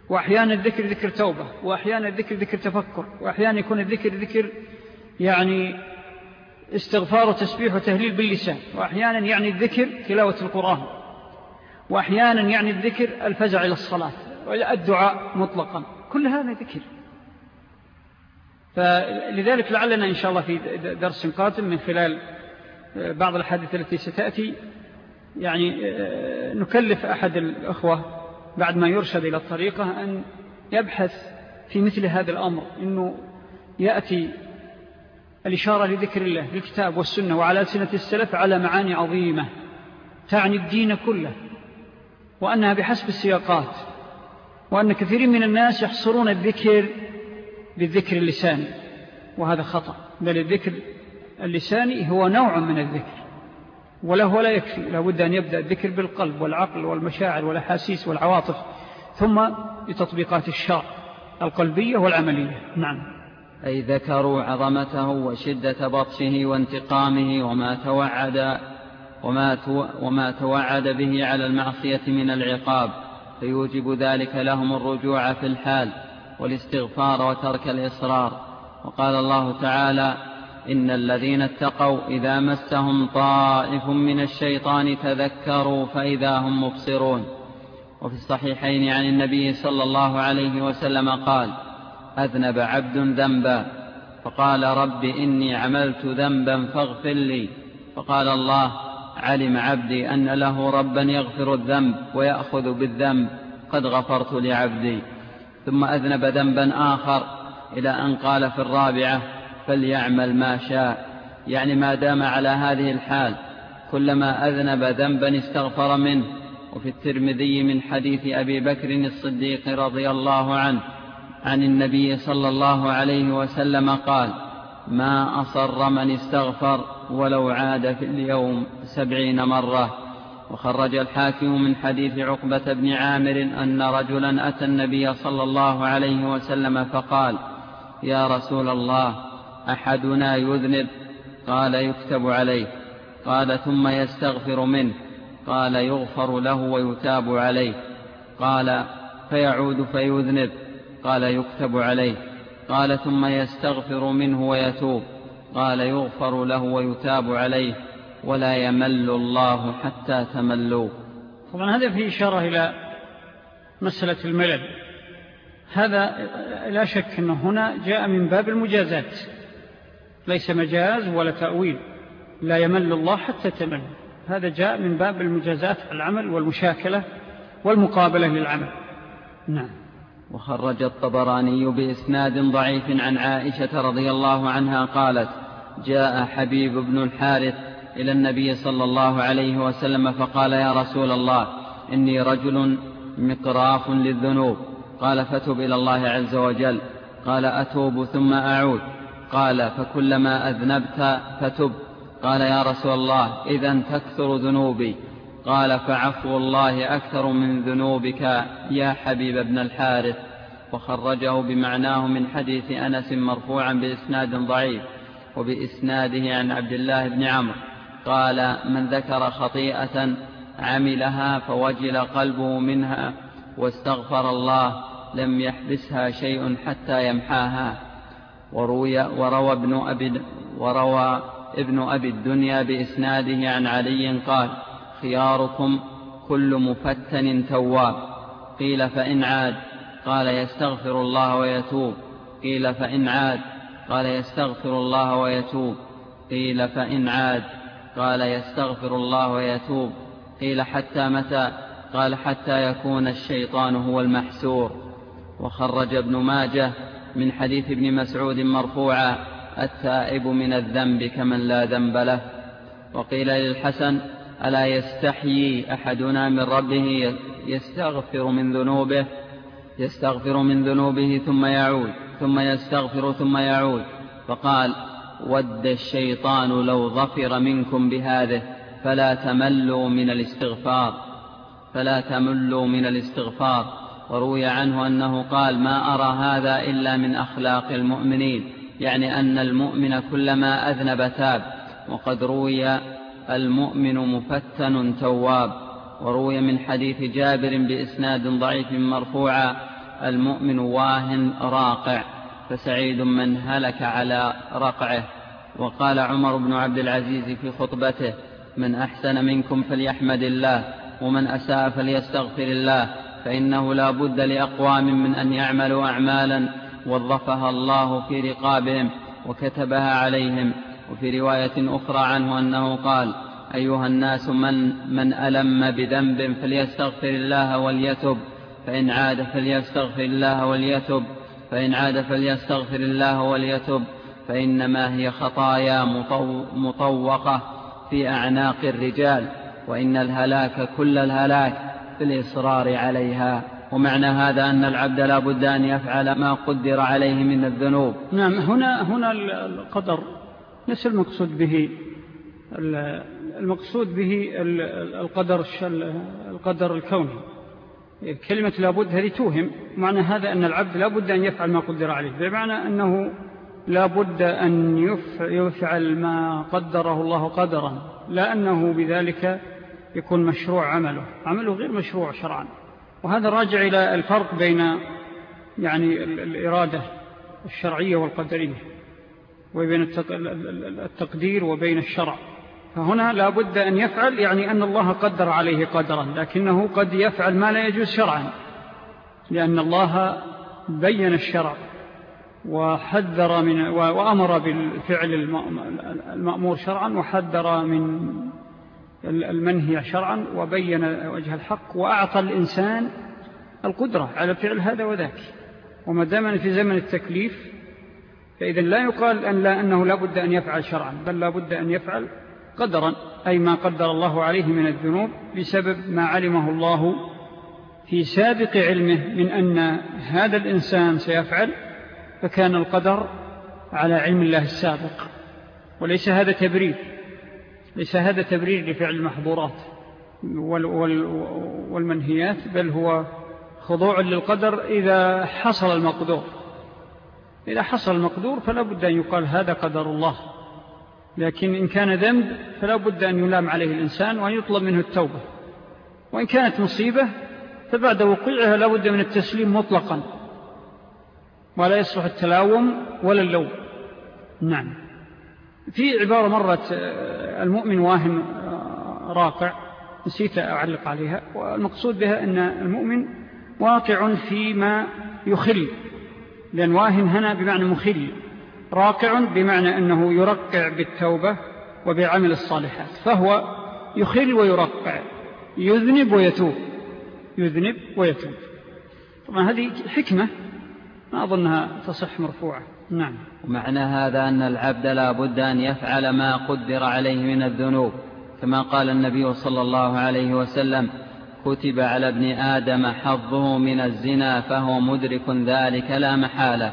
وأحيانا الذكر ذكر توبة وأحيانا الذكر ذكر تفكر وأحيانا يكون الذكر ذكر يعني استغفار وتسبيح وتهليل باللسان وأحيانا يعني الذكر تلاوة القرآن وأحيانا يعني الذكر الفزع إلى الصلاة الدعاء مطلقا. كل هذا ذكر. فلذلك لعلنا إن شاء الله في درس قادم من خلال بعض الحديث التي ستأتي يعني نكلف أحد الأخوة بعد ما يرشد إلى الطريقة أن يبحث في مثل هذا الأمر أنه يأتي الإشارة لذكر الله بالكتاب والسنة وعلى سنة السلف على معاني عظيمة تعني الدين كله وأنها بحسب السياقات وأن كثير من الناس يحصرون الذكر بالذكر اللساني وهذا خطأ بل الذكر اللساني هو نوع من الذكر وله ولا يكفي لابد أن يبدأ الذكر بالقلب والعقل والمشاعر والأحاسيس والعواطف ثم بتطبيقات الشرع القلبية والعملية. نعم. أي ذكروا عظمته وشدة بطشه وانتقامه وما توعد وما, وما توعد به على المعصية من العقاب فيوجب ذلك لهم الرجوع في الحال. والاستغفار وترك الإصرار. وقال الله تعالى إن الذين اتقوا إذا مسهم طائف من الشيطان تذكروا فإذا هم مبصرون. وفي الصحيحين عن النبي صلى الله عليه وسلم قال أذنب عبد ذنبا. فقال رب إني عملت ذنبا فاغفر لي. فقال الله علم عبدي أن له ربا يغفر الذنب ويأخذ بالذنب. قد غفرت لعبدي. ثم أذنب ذنبا آخر إلى أن قال في الرابعة فليعمل ما شاء. يعني ما دام على هذه الحال كلما أذنب ذنبا استغفر منه. وفي الترمذي من حديث أبي بكر الصديق رضي الله عنه عن النبي صلى الله عليه وسلم قال ما أصر من استغفر ولو عاد في اليوم سبعين مرة. وخرج الحاكم من حديث عقبة بن عامر أن رجلا أتى النبي صلى الله عليه وسلم فقال يا رسول الله أحدنا يذنب. قال يكتب عليه. قال ثم يستغفر منه. قال يغفر له ويتاب عليه. قال فيعود فيذنب. قال يكتب عليه. قال ثم يستغفر منه ويتوب. قال يغفر له ويتاب عليه. ولا يمل الله حتى تملوا. طبعا هذا فيه إشارة إلى مسألة الملل. هذا لا شك أنه هنا جاء من باب المجازات. ليس مجاز ولا تأويل. لا يمل الله حتى تمل هذا جاء من باب المجازات العمل والمشاكلة والمقابلة للعمل. نعم. وخرج الطبراني بإسناد ضعيف عن عائشة رضي الله عنها قالت جاء حبيب بن الحارث إلى النبي صلى الله عليه وسلم فقال يا رسول الله إني رجل مقراف للذنوب. قال فتب إلى الله عز وجل. قال أتوب ثم أعود. قال فكلما أذنبت فتب. قال يا رسول الله إذا تكثر ذنوبي. قال فعفو الله أكثر من ذنوبك يا حبيب ابن الحارث. وخرجه بمعناه من حديث أنس مرفوعا بإسناد ضعيف وبإسناده عن عبد الله بن عمرو. قال من ذكر خطيئة عملها فوجل قلبه منها واستغفر الله لم يحبسها شيء حتى يمحاها. وروي وروى ابن أبي وروى ابن أبي الدنيا بإسناده عن علي قال خياركم كل مفتن تواب. قيل فإن عاد. قال يستغفر الله ويتوب. قيل فإن عاد. قال يستغفر الله ويتوب. قيل فإن عاد. قال يستغفر الله ويتوب. قيل حتى متى؟ قال حتى يكون الشيطان هو المحسور وخرج ابن ماجه من حديث ابن مسعود مرفوعا التائب من الذنب كمن لا ذنب له. وقيل للحسن ألا يستحيي أحدنا من ربه يستغفر من ذنوبه؟ يستغفر من ذنوبه ثم يعود ثم يستغفر ثم يعود. فقال ود الشيطان لو ظفر منكم بهذه فلا تملوا من الاستغفار فلا تملوا من الاستغفار. وروي عنه أنه قال ما أرى هذا إلا من أخلاق المؤمنين. يعني أن المؤمن كلما أذنب تاب. وقد روي المؤمن مفتن تواب. وروي من حديث جابر بإسناد ضعيف مرفوعا المؤمن واهن راقع. فسعيد من هلك على رقعه. وقال عمر بن عبد العزيز في خطبته من أحسن منكم فليحمد الله ومن أساء فليستغفر الله فإنه لا بد لأقوام من أن يعملوا أعمالا وظفها الله في رقابهم وكتبها عليهم. وفي رواية أخرى عنه أنه قال أيها الناس من, من ألم بذنب فليستغفر الله وليتب فإن عاد فليستغفر الله وليتب فإن عاد فليستغفر الله وليتب فإنما هي خطايا مطوقة في أعناق الرجال وإن الهلاك كل الهلاك في الإصرار عليها. ومعنى هذا أن العبد لا بد أن يفعل ما قدر عليه من الذنوب. نعم هنا, هنا القدر ليس المقصود به المقصود به القدر القدر الكوني. كلمة لابد هذه توهم. معنى هذا أن العبد لابد أن يفعل ما قدر عليه. بمعنى أنه لابد أن يفعل ما قدره الله قدرا لا أنه بذلك يكون مشروع عمله. عمله غير مشروع شرعا. وهذا راجع إلى الفرق بين يعني الإرادة الشرعية والقدرية وبين التقدير وبين الشرع. فهنا لابد أن يفعل يعني أن الله قدر عليه قدرا لكنه قد يفعل ما لا يجوز شرعا لأن الله بين الشرع وحذر من وأمر بالفعل المأمور شرعا وحذر من المنهي شرعا وبين وجه الحق وأعطى الإنسان القدرة على فعل هذا وذاك. وما دام في زمن التكليف فإذا لا يقال أن لا أنه لا بد أن يفعل شرعا بل لا بد أن يفعل قدرا أي ما قدر الله عليه من الذنوب بسبب ما علمه الله في سابق علمه من أن هذا الإنسان سيفعل فكان القدر على علم الله السابق. وليس هذا تبرير ليس هذا تبرير لفعل المحظورات والمنهيات بل هو خضوع للقدر إذا حصل المقدور. إذا حصل المقدور فلا بد أن يقال هذا قدر الله. لكن إن كان ذنب فلا بد أن يلام عليه الإنسان وأن يطلب منه التوبة. وإن كانت مصيبة فبعد وقوعها لا بد من التسليم مطلقا. ولا يصلح التلاوم ولا اللوم. نعم. في عبارة مرت آه، المؤمن واهن آه، راقع. نسيت أعلق عليها. والمقصود بها أن المؤمن واقع فيما يخل. لأن واهن هنا بمعنى مخل. راقع بمعنى أنه يرقع بالتوبة وبعمل الصالحات فهو يخل ويرقع يذنب ويتوب يذنب ويتوب. طبعا هذه حكمة ما أظنها تصح مرفوعة. نعم. ومعنى هذا أن العبد لا بد أن يفعل ما قدر عليه من الذنوب كما قال النبي صلى الله عليه وسلم كتب على ابن آدم حظه من الزنا فهو مدرك ذلك لا محالة.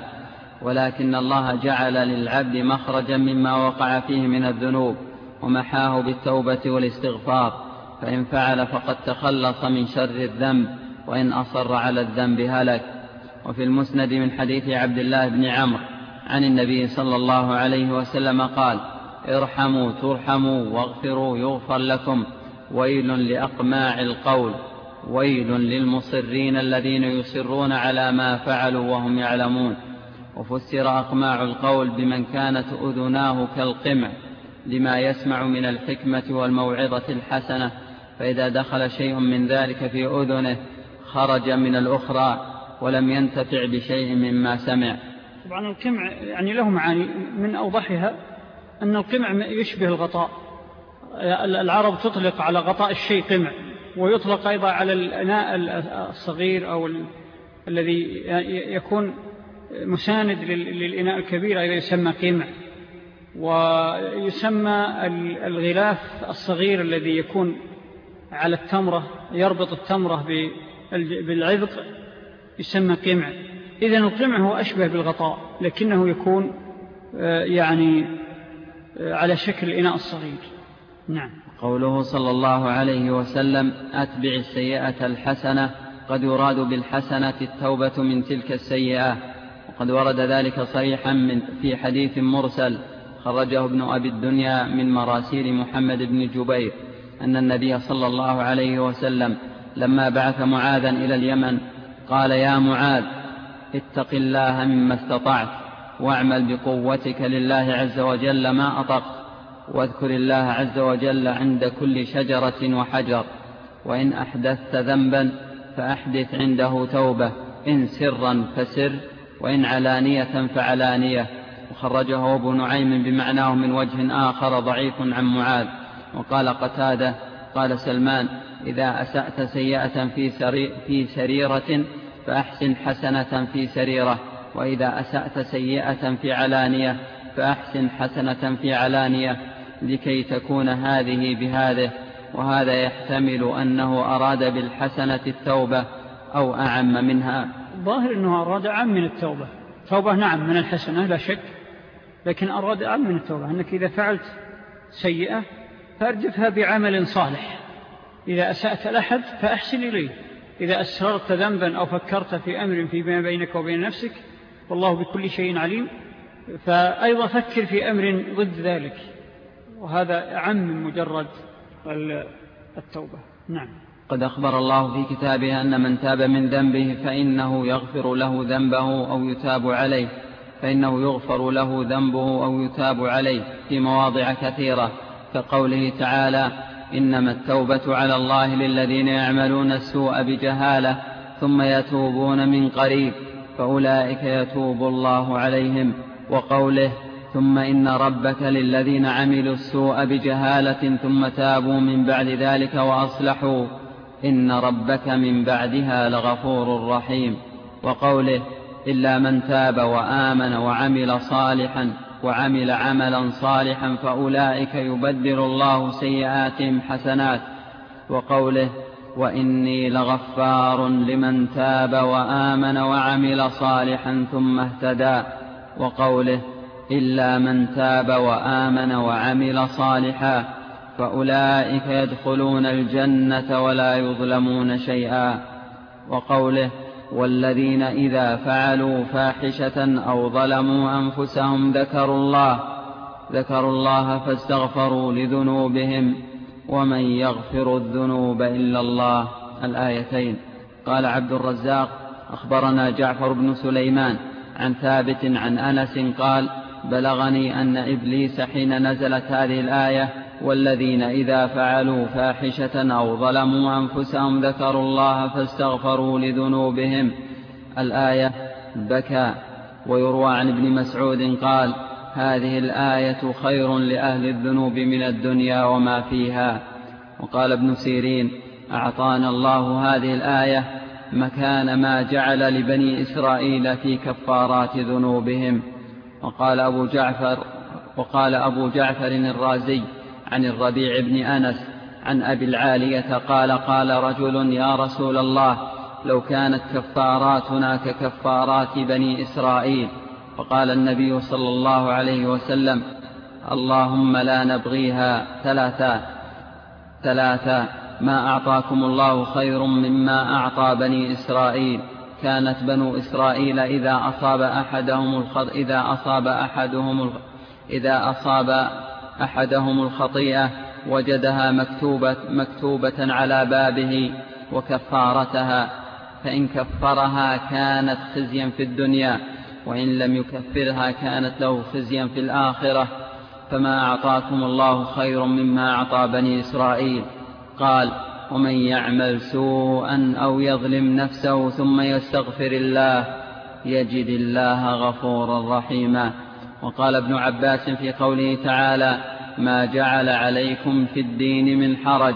ولكن الله جعل للعبد مخرجا مما وقع فيه من الذنوب ومحاه بالتوبة والاستغفار. فإن فعل فقد تخلص من شر الذنب وإن أصر على الذنب هلك. وفي المسند من حديث عبد الله بن عمرو عن النبي صلى الله عليه وسلم قال ارحموا ترحموا واغفروا يغفر لكم. ويل لأقماع القول. ويل للمصرين الذين يصرون على ما فعلوا وهم يعلمون. وفسر أقماع القول بمن كانت أذناه كالقمع لما يسمع من الحكمة والموعظة الحسنة فإذا دخل شيء من ذلك في أذنه خرج من الأخرى ولم ينتفع بشيء مما سمع. طبعا القمع يعني له معاني من أوضحها أن القمع يشبه الغطاء. العرب تطلق على غطاء الشيء قمع ويطلق أيضا على الأناء الصغير أو الذي يكون مساند للإناء الكبير أيضا يسمى قمع ويسمى الغلاف الصغير الذي يكون على التمرة يربط التمرة بالعذق يسمى قمع إذن القمع هو أشبه بالغطاء لكنه يكون آه، يعني آه، على شكل الإناء الصغير نعم. قوله صلى الله عليه وسلم أتبع السيئة الحسنة قد يراد بالحسنة التوبة من تلك السيئة. وقد ورد ذلك صريحا من في حديث مرسل خرجه ابن أبي الدنيا من مراسيل محمد بن جبير أن النبي صلى الله عليه وسلم لما بعث معاذا إلى اليمن قال يا معاذ اتق الله مما استطعت واعمل بقوتك لله عز وجل ما أطقت واذكر الله عز وجل عند كل شجرة وحجر وإن أحدثت ذنبا فأحدث عنده توبة إن سرا فسر وإن علانية فعلانية. وخرجه أبو نعيم بمعناه من وجه آخر ضعيف عن معاذ. وقال قتادة قال سلمان إذا أسأت سيئة في, سري في سريرة فأحسن حسنة في سريرة. وإذا أسأت سيئة في علانية فأحسن حسنة في علانية. لكي تكون هذه بهذه. وهذا يحتمل أنه أراد بالحسنة التوبة أو أعم منها. ظاهر أنه أراد أعم من التوبة. توبة نعم من الحسنة لا شك لكن أراد أعم من التوبة. أنك إذا فعلت سيئة فأرجفها بعمل صالح. إذا أسأت الأحد فأحسن إليه. إذا أسررت ذنبا أو فكرت في أمر فيما بينك وبين نفسك والله بكل شيء عليم. فأيضا فكر في أمر ضد ذلك. وهذا أعم من مجرد التوبة. نعم. قد أخبر الله في كتابه أن من تاب من ذنبه فإنه يغفر له ذنبه أو يتاب عليه فإنه يغفر له ذنبه أو يتاب عليه في مواضع كثيرة. كقوله تعالى إنما التوبة على الله للذين يعملون السوء بجهالة ثم يتوبون من قريب فأولئك يتوب الله عليهم. وقوله ثم إن ربك للذين عملوا السوء بجهالة ثم تابوا من بعد ذلك وأصلحوا. إن ربك من بعدها لغفور رحيم وقوله إلا من تاب وآمن وعمل صالحا وعمل عملا صالحا فأولئك يبدل الله سيئاتهم حسنات وقوله وإني لغفار لمن تاب وآمن وعمل صالحا ثم اهتدى وقوله إلا من تاب وآمن وعمل صالحا فأولئك يدخلون الجنة ولا يظلمون شيئا. وقوله والذين إذا فعلوا فاحشة أو ظلموا أنفسهم ذكروا الله ذكروا الله فاستغفروا لذنوبهم ومن يغفر الذنوب إلا الله. الآيتين. قال عبد الرزاق أخبرنا جعفر بن سليمان عن ثابت عن أنس قال بلغني أن إبليس حين نزلت هذه الآية والذين إذا فعلوا فاحشة أو ظلموا أنفسهم ذكروا الله فاستغفروا لذنوبهم. الآية بكى ويروى عن ابن مسعود قال هذه الآية خير لأهل الذنوب من الدنيا وما فيها. وقال ابن سيرين أعطانا الله هذه الآية مكان ما جعل لبني إسرائيل في كفارات ذنوبهم. وقال أبو جعفر وقال أبو جعفر الرازي عن الربيع بن أنس عن أبي العالية قال قال رجل يا رسول الله لو كانت كفاراتنا ككفارات بني إسرائيل. فقال النبي صلى الله عليه وسلم اللهم لا نبغيها ثلاثا. ثلاثا ما أعطاكم الله خير مما أعطى بني إسرائيل. كانت بنو إسرائيل إذا أصاب أحدهم الخط إذا أصاب أحدهم إذا أصاب أحدهم الخطيئة وجدها مكتوبة, مكتوبة على بابه وكفارتها فإن كفرها كانت خزيا في الدنيا وإن لم يكفرها كانت له خزيا في الآخرة. فما أعطاكم الله خير مما أعطى بني إسرائيل. قال ومن يعمل سوءا أو يظلم نفسه ثم يستغفر الله يجد الله غفورا رحيما. وقال ابن عباس في قوله تعالى ما جعل عليكم في الدين من حرج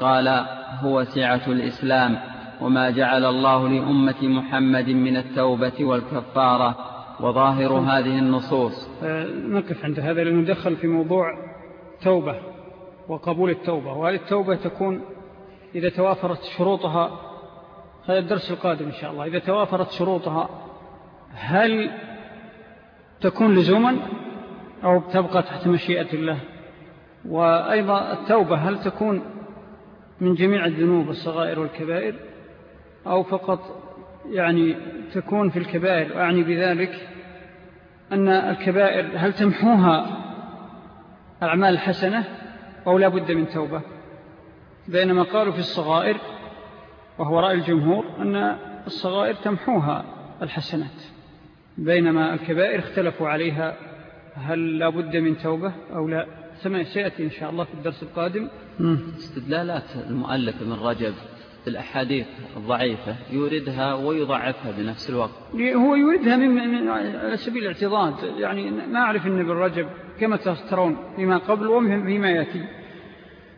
قال هو سعة الإسلام وما جعل الله لأمة محمد من التوبة والكفارة وظاهر هذه النصوص. آه، نقف عند هذا لندخل في موضوع توبة وقبول التوبة. وهذه التوبة تكون إذا توافرت شروطها هذا الدرس القادم إن شاء الله. إذا توافرت شروطها هل تكون لزوما أو تبقى تحت مشيئة الله. وأيضا التوبة هل تكون من جميع الذنوب الصغائر والكبائر؟ أو فقط يعني تكون في الكبائر؟ وأعني بذلك أن الكبائر هل تمحوها أعمال الحسنة أو لا بد من توبة؟ بينما قالوا في الصغائر وهو رأي الجمهور أن الصغائر تمحوها الحسنات. بينما الكبائر اختلفوا عليها. هل لا بد من توبة أو لا؟ سيأتي إن شاء الله في الدرس القادم. استدلالات المؤلف من رجب الأحاديث الضعيفة يوردها ويضعفها بنفس الوقت. هو يوردها من, من على سبيل الاعتضاد. يعني ما أعرف أن ابن رجب كما ترون فيما قبل وفيما يأتي.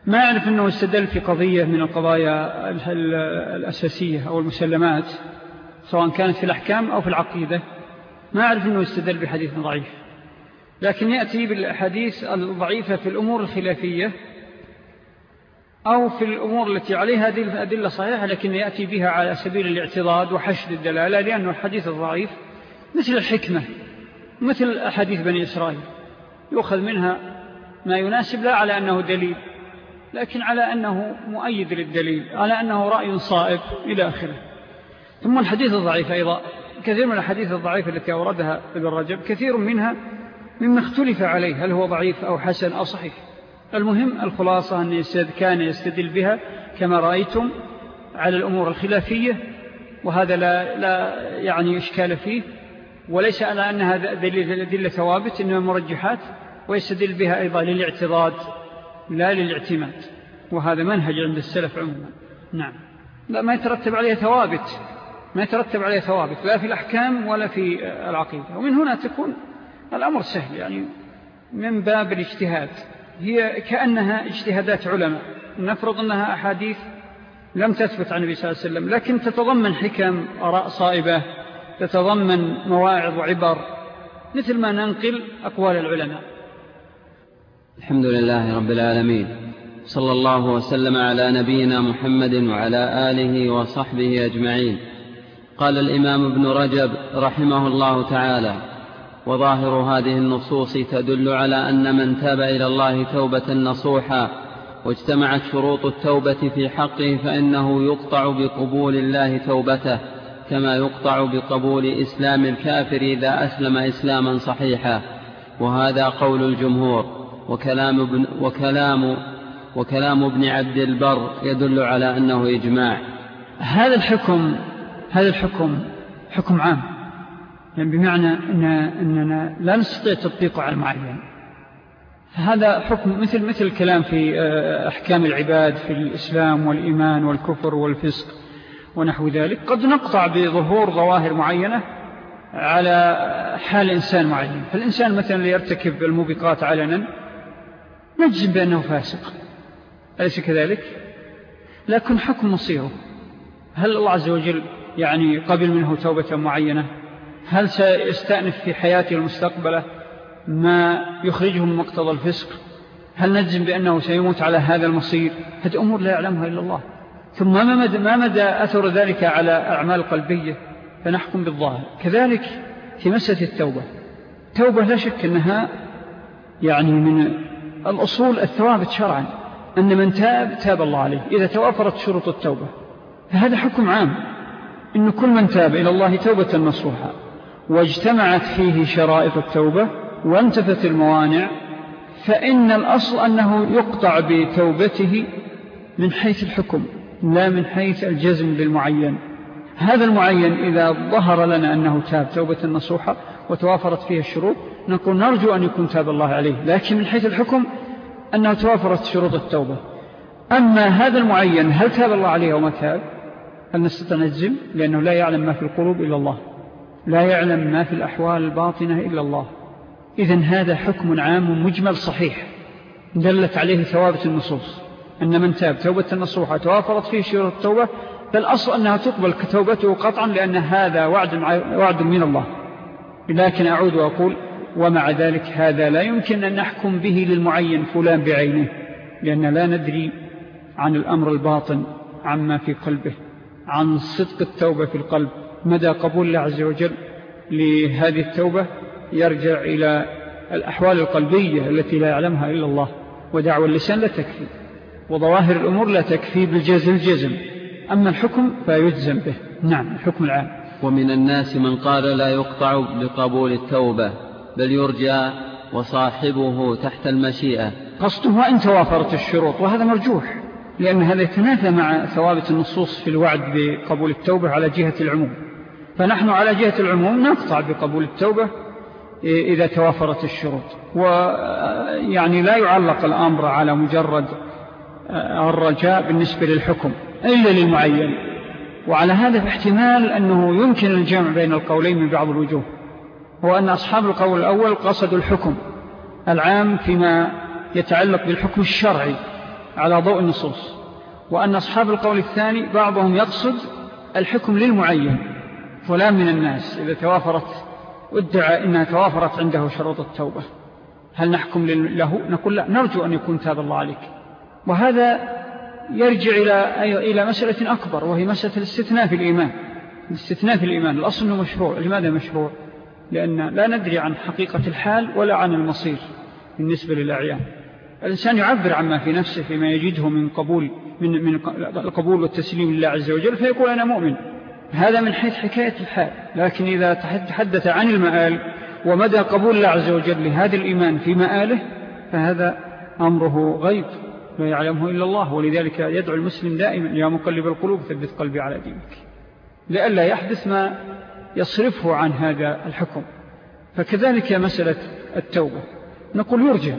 ما أعرف أنه استدل في قضية من القضايا الأساسية أو المسلمات سواء كانت في الأحكام أو في العقيدة. ما أعرف أنه استدل بحديث ضعيف لكن يأتي بالحديث الضعيفة في الأمور الخلافية أو في الأمور التي عليها أدلة صحيحة لكن يأتي بها على سبيل الاعتضاد وحشد الدلالة لأنه الحديث الضعيف مثل الحكمة مثل أحاديث بني إسرائيل. يؤخذ منها ما يناسب لا على أنه دليل لكن على أنه مؤيد للدليل على أنه رأي صائب إلى آخره. ثم الحديث الضعيف أيضا. كثير من الحديث الضعيفة التي أوردها ابن رجب كثير منها مما اختلف عليه هل هو ضعيف أو حسن أو صحيح. المهم الخلاصة أن كان يستدل بها كما رأيتم على الأمور الخلافية وهذا لا, لا يعني إشكال فيه وليس على أنها دليل ثوابت إنما مرجحات ويستدل بها أيضا للاعتضاد لا للاعتماد وهذا منهج عند السلف عموما. نعم. لا ما يترتب عليه ثوابت. ما يترتب عليه ثوابت لا في الأحكام ولا في العقيدة. ومن هنا تكون الأمر سهل يعني من باب الاجتهاد. هي كأنها اجتهادات علماء. نفرض أنها أحاديث لم تثبت عن النبي صلى الله عليه وسلم لكن تتضمن حكم أراء صائبة تتضمن مواعظ وعبر مثل ما ننقل أقوال العلماء. الحمد لله رب العالمين. صلى الله وسلم على نبينا محمد وعلى آله وصحبه أجمعين. قال الإمام ابن رجب رحمه الله تعالى وظاهر هذه النصوص تدل على أن من تاب إلى الله توبة نصوحا واجتمعت شروط التوبة في حقه فإنه يقطع بقبول الله توبته كما يقطع بقبول إسلام الكافر إذا أسلم إسلاما صحيحا وهذا قول الجمهور. وكلام ابن, وكلام وكلام ابن عبد البر يدل على أنه إجماع. هذا الحكم هذا الحكم حكم عام. يعني بمعنى إن أننا لا نستطيع تطبيقه على المعين. فهذا حكم مثل مثل الكلام في آه، أحكام العباد في الإسلام والإيمان والكفر والفسق ونحو ذلك. قد نقطع بظهور ظواهر معينة على حال إنسان معين. فالإنسان مثلا ليرتكب الموبقات علنا نجزم بأنه فاسق. أليس كذلك؟ لكن حكم مصيره. هل الله عز وجل يعني قبل منه توبة معينة هل سيستأنف في حياته المستقبلة ما يخرجه من مقتضى الفسق؟ هل نجزم بأنه سيموت على هذا المصير؟ هذه أمور لا يعلمها إلا الله. ثم ما مدى, ما مدى أثر ذلك على أعمال قلبية؟ فنحكم بالظاهر. كذلك في مسألة التوبة. التوبة لا شك أنها يعني من الأصول الثوابت شرعا أن من تاب تاب الله عليه. إذا توافرت شروط التوبة فهذا حكم عام. إن كل من تاب إلى الله توبة نصوحا واجتمعت فيه شرائط التوبة وانتفت الموانع فإن الأصل أنه يقطع بتوبته من حيث الحكم لا من حيث الجزم بالمعين. هذا المعين إذا ظهر لنا أنه تاب توبة نصوحة وتوافرت فيها الشروط نقول نرجو أن يكون تاب الله عليه لكن من حيث الحكم أنه توافرت شروط التوبة. أما هذا المعين هل تاب الله عليه أو ما تاب؟ هل نستنجم لأنه لا يعلم ما في القلوب إلا الله. لا يعلم ما في الأحوال الباطنة إلا الله. إذن هذا حكم عام مجمل صحيح. دلت عليه ثوابت النصوص. أن من تاب توبة النصوحة توافرت فيه شروط التوبة فالأصل أنها تقبل كتوبته قطعا لأن هذا وعد, وعد من الله. لكن أعود وأقول ومع ذلك هذا لا يمكن أن نحكم به للمعين فلان بعينه لأن لا ندري عن الأمر الباطن عما في قلبه. عن صدق التوبة في القلب. مدى قبول الله عز وجل لهذه التوبة يرجع إلى الأحوال القلبية التي لا يعلمها إلا الله. ودعوة اللسان لا تكفي وظواهر الأمور لا تكفي بالجزم الجزم. أما الحكم فيجزم به. نعم الحكم العام. ومن الناس من قال لا يقطع بقبول التوبة بل يرجى وصاحبه تحت المشيئة. قصده وإن توافرت الشروط وهذا مرجوح. لأن هذا يتنافى مع ثوابت النصوص في الوعد بقبول التوبة على جهة العموم. فنحن على جهة العموم نقطع بقبول التوبة إذا توافرت الشروط. ويعني لا يعلق الأمر على مجرد الرجاء بالنسبة للحكم إلا للمعين. وعلى هذا احتمال أنه يمكن الجمع بين القولين من بعض الوجوه. هو أن أصحاب القول الأول قصدوا الحكم العام فيما يتعلق بالحكم الشرعي. على ضوء النصوص. وأن أصحاب القول الثاني بعضهم يقصد الحكم للمعين فلان من الناس إذا توافرت وادعى إنها توافرت عنده شروط التوبة. هل نحكم له؟ نقول لا نرجو أن يكون تاب الله عليك. وهذا يرجع إلى, إلى مسألة أكبر وهي مسألة الاستثناء في الإيمان. الاستثناء في الإيمان الأصل أنه مشروع. لماذا مشروع؟ لأن لا ندري عن حقيقة الحال ولا عن المصير بالنسبة للأعيان. الإنسان يعبر عما في نفسه فيما يجده من قبول من, من القبول والتسليم لله عز وجل فيقول أنا مؤمن. هذا من حيث حكاية الحال. لكن إذا تحدث عن المآل ومدى قبول الله عز وجل لهذا الإيمان في مآله فهذا أمره غيب لا يعلمه إلا الله. ولذلك يدعو المسلم دائما يا مقلب القلوب ثبت قلبي على دينك. لألا يحدث ما يصرفه عن هذا الحكم. فكذلك مسألة التوبة. نقول يرجع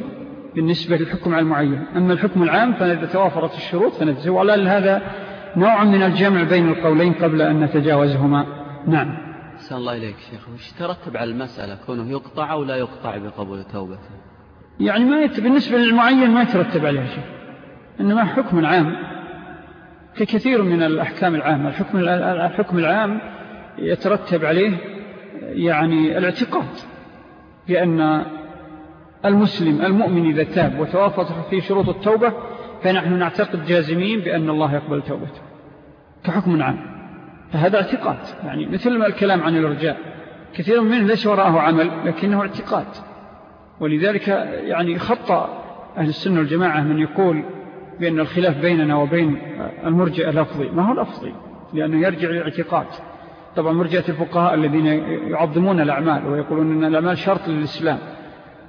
بالنسبة للحكم على المعين. أما الحكم العام فإذا توافرت الشروط فنجزه وعلى هذا نوع من الجمع بين القولين قبل أن نتجاوزهما. نعم. سأل الله إليك شيخ. وش ترتب على المسألة؟ كونه يقطع أو لا يقطع بقبول توبته يعني ما يت... بالنسبة للمعين ما يترتب عليه شيء. إنما حكم عام ككثير من الأحكام العامة. الحكم, الحكم العام يترتب عليه يعني الاعتقاد بأن المسلم المؤمن إذا تاب وتوافط في شروط التوبة فنحن نعتقد جازمين بأن الله يقبل توبته. كحكم عام. فهذا اعتقاد. يعني مثل ما الكلام عن الرجاء كثير منه ليس وراءه عمل لكنه اعتقاد. ولذلك يعني خطأ أهل السنة والجماعة من يقول بأن الخلاف بيننا وبين المرجع لفظي. ما هو لفظي؟ لأنه يرجع للاعتقاد طبعا مرجعة الفقهاء الذين يعظمون الأعمال ويقولون أن الأعمال شرط للإسلام.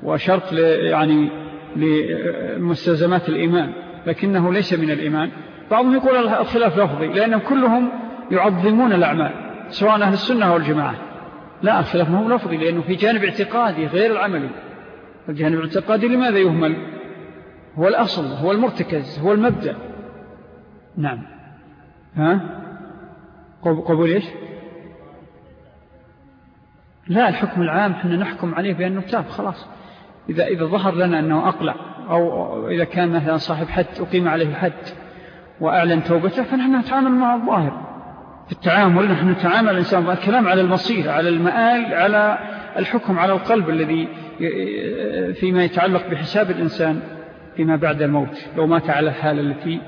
وشرط يعني لمستلزمات الإيمان لكنه ليس من الإيمان. بعضهم يقول الخلاف لفظي لأنهم كلهم يعظمون الأعمال سواء أهل السنة والجماعة. لا الخلاف ما هو لفظي لأنه في جانب اعتقادي غير العملي. الجانب الاعتقادي لماذا يهمل؟ هو الأصل هو المرتكز هو المبدأ. نعم. ها؟ قبول إيش؟ لا الحكم العام حنا نحكم عليه بأنه تاب خلاص. إذا, إذا ظهر لنا أنه أقلع أو إذا كان مثلا صاحب حد أقيم عليه الحد وأعلن توبته فنحن نتعامل مع الظاهر. في التعامل نحن نتعامل الإنسان الكلام على المصير على المآل على الحكم على القلب الذي فيما يتعلق بحساب الإنسان فيما بعد الموت لو مات على الحالة التي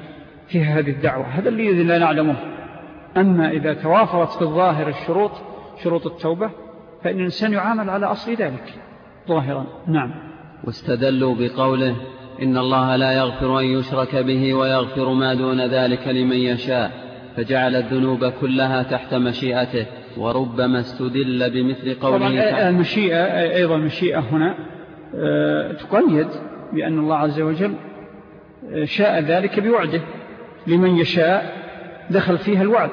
فيها هذه الدعوة. هذا الذي لا نعلمه. أما إذا توافرت في الظاهر الشروط شروط التوبة فإن الإنسان يعامل على أصل ذلك ظاهرا. نعم. واستدلوا بقوله إن الله لا يغفر أن يشرك به ويغفر ما دون ذلك لمن يشاء فجعل الذنوب كلها تحت مشيئته وربما استدل بمثل قوله طبعا المشيئة أيضا المشيئة هنا آه، تقيد بأن الله عز وجل آه، شاء ذلك بوعده لمن يشاء دخل فيها الوعد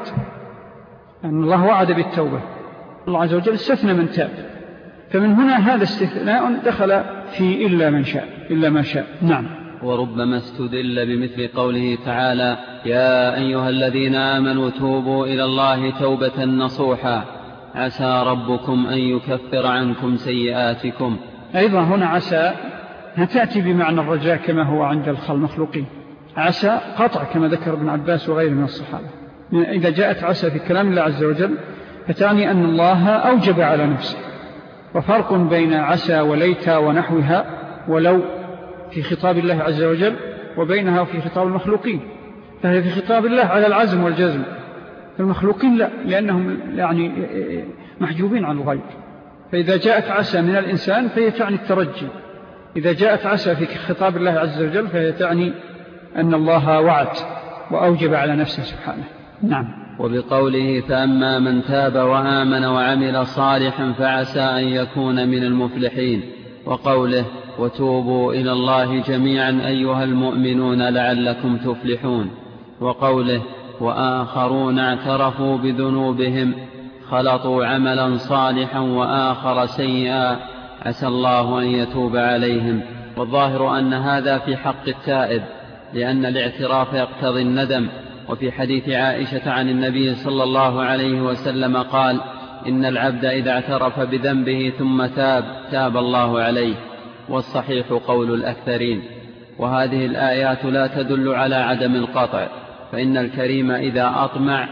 أن الله وعد بالتوبة. الله عز وجل استثنى من تاب. فمن هنا هذا استثناء دخل في إلا من شاء إلا ما شاء. نعم. وربما استدل بمثل قوله تعالى يا أيها الذين آمنوا توبوا إلى الله توبة نصوحا. عسى ربكم أن يكفر عنكم سيئاتكم. أيضا هنا عسى تأتي بمعنى الرجاء كما هو عند المخلوقين. عسى قطع كما ذكر ابن عباس وغيره من الصحابة. إذا جاءت عسى في كلام الله عز وجل فتعني أن الله أوجب على نفسه. وفرق بين عسى وليت ونحوها ولو في خطاب الله عز وجل وبينها في خطاب المخلوقين. فهي في خطاب الله على العزم والجزم. المخلوقين لا لأنهم يعني محجوبين عن الغيب. فإذا جاءت عسى من الإنسان فهي تعني الترجي. إذا جاءت عسى في خطاب الله عز وجل فهي تعني أن الله وعد وأوجب على نفسه سبحانه. نعم. وبقوله فأما من تاب وآمن وعمل صالحا فعسى أن يكون من المفلحين وقوله وتوبوا إلى الله جميعا أيها المؤمنون لعلكم تفلحون وقوله وآخرون اعترفوا بذنوبهم خلطوا عملا صالحا وآخر سيئا عسى الله أن يتوب عليهم. والظاهر أن هذا في حق التائب لأن الاعتراف يقتضي الندم وفي حديث عائشة عن النبي صلى الله عليه وسلم قال إن العبد إذا اعترف بذنبه ثم تاب تاب الله عليه والصحيح قول الأكثرين. وهذه الآيات لا تدل على عدم القطع فإن الكريم إذا أطمع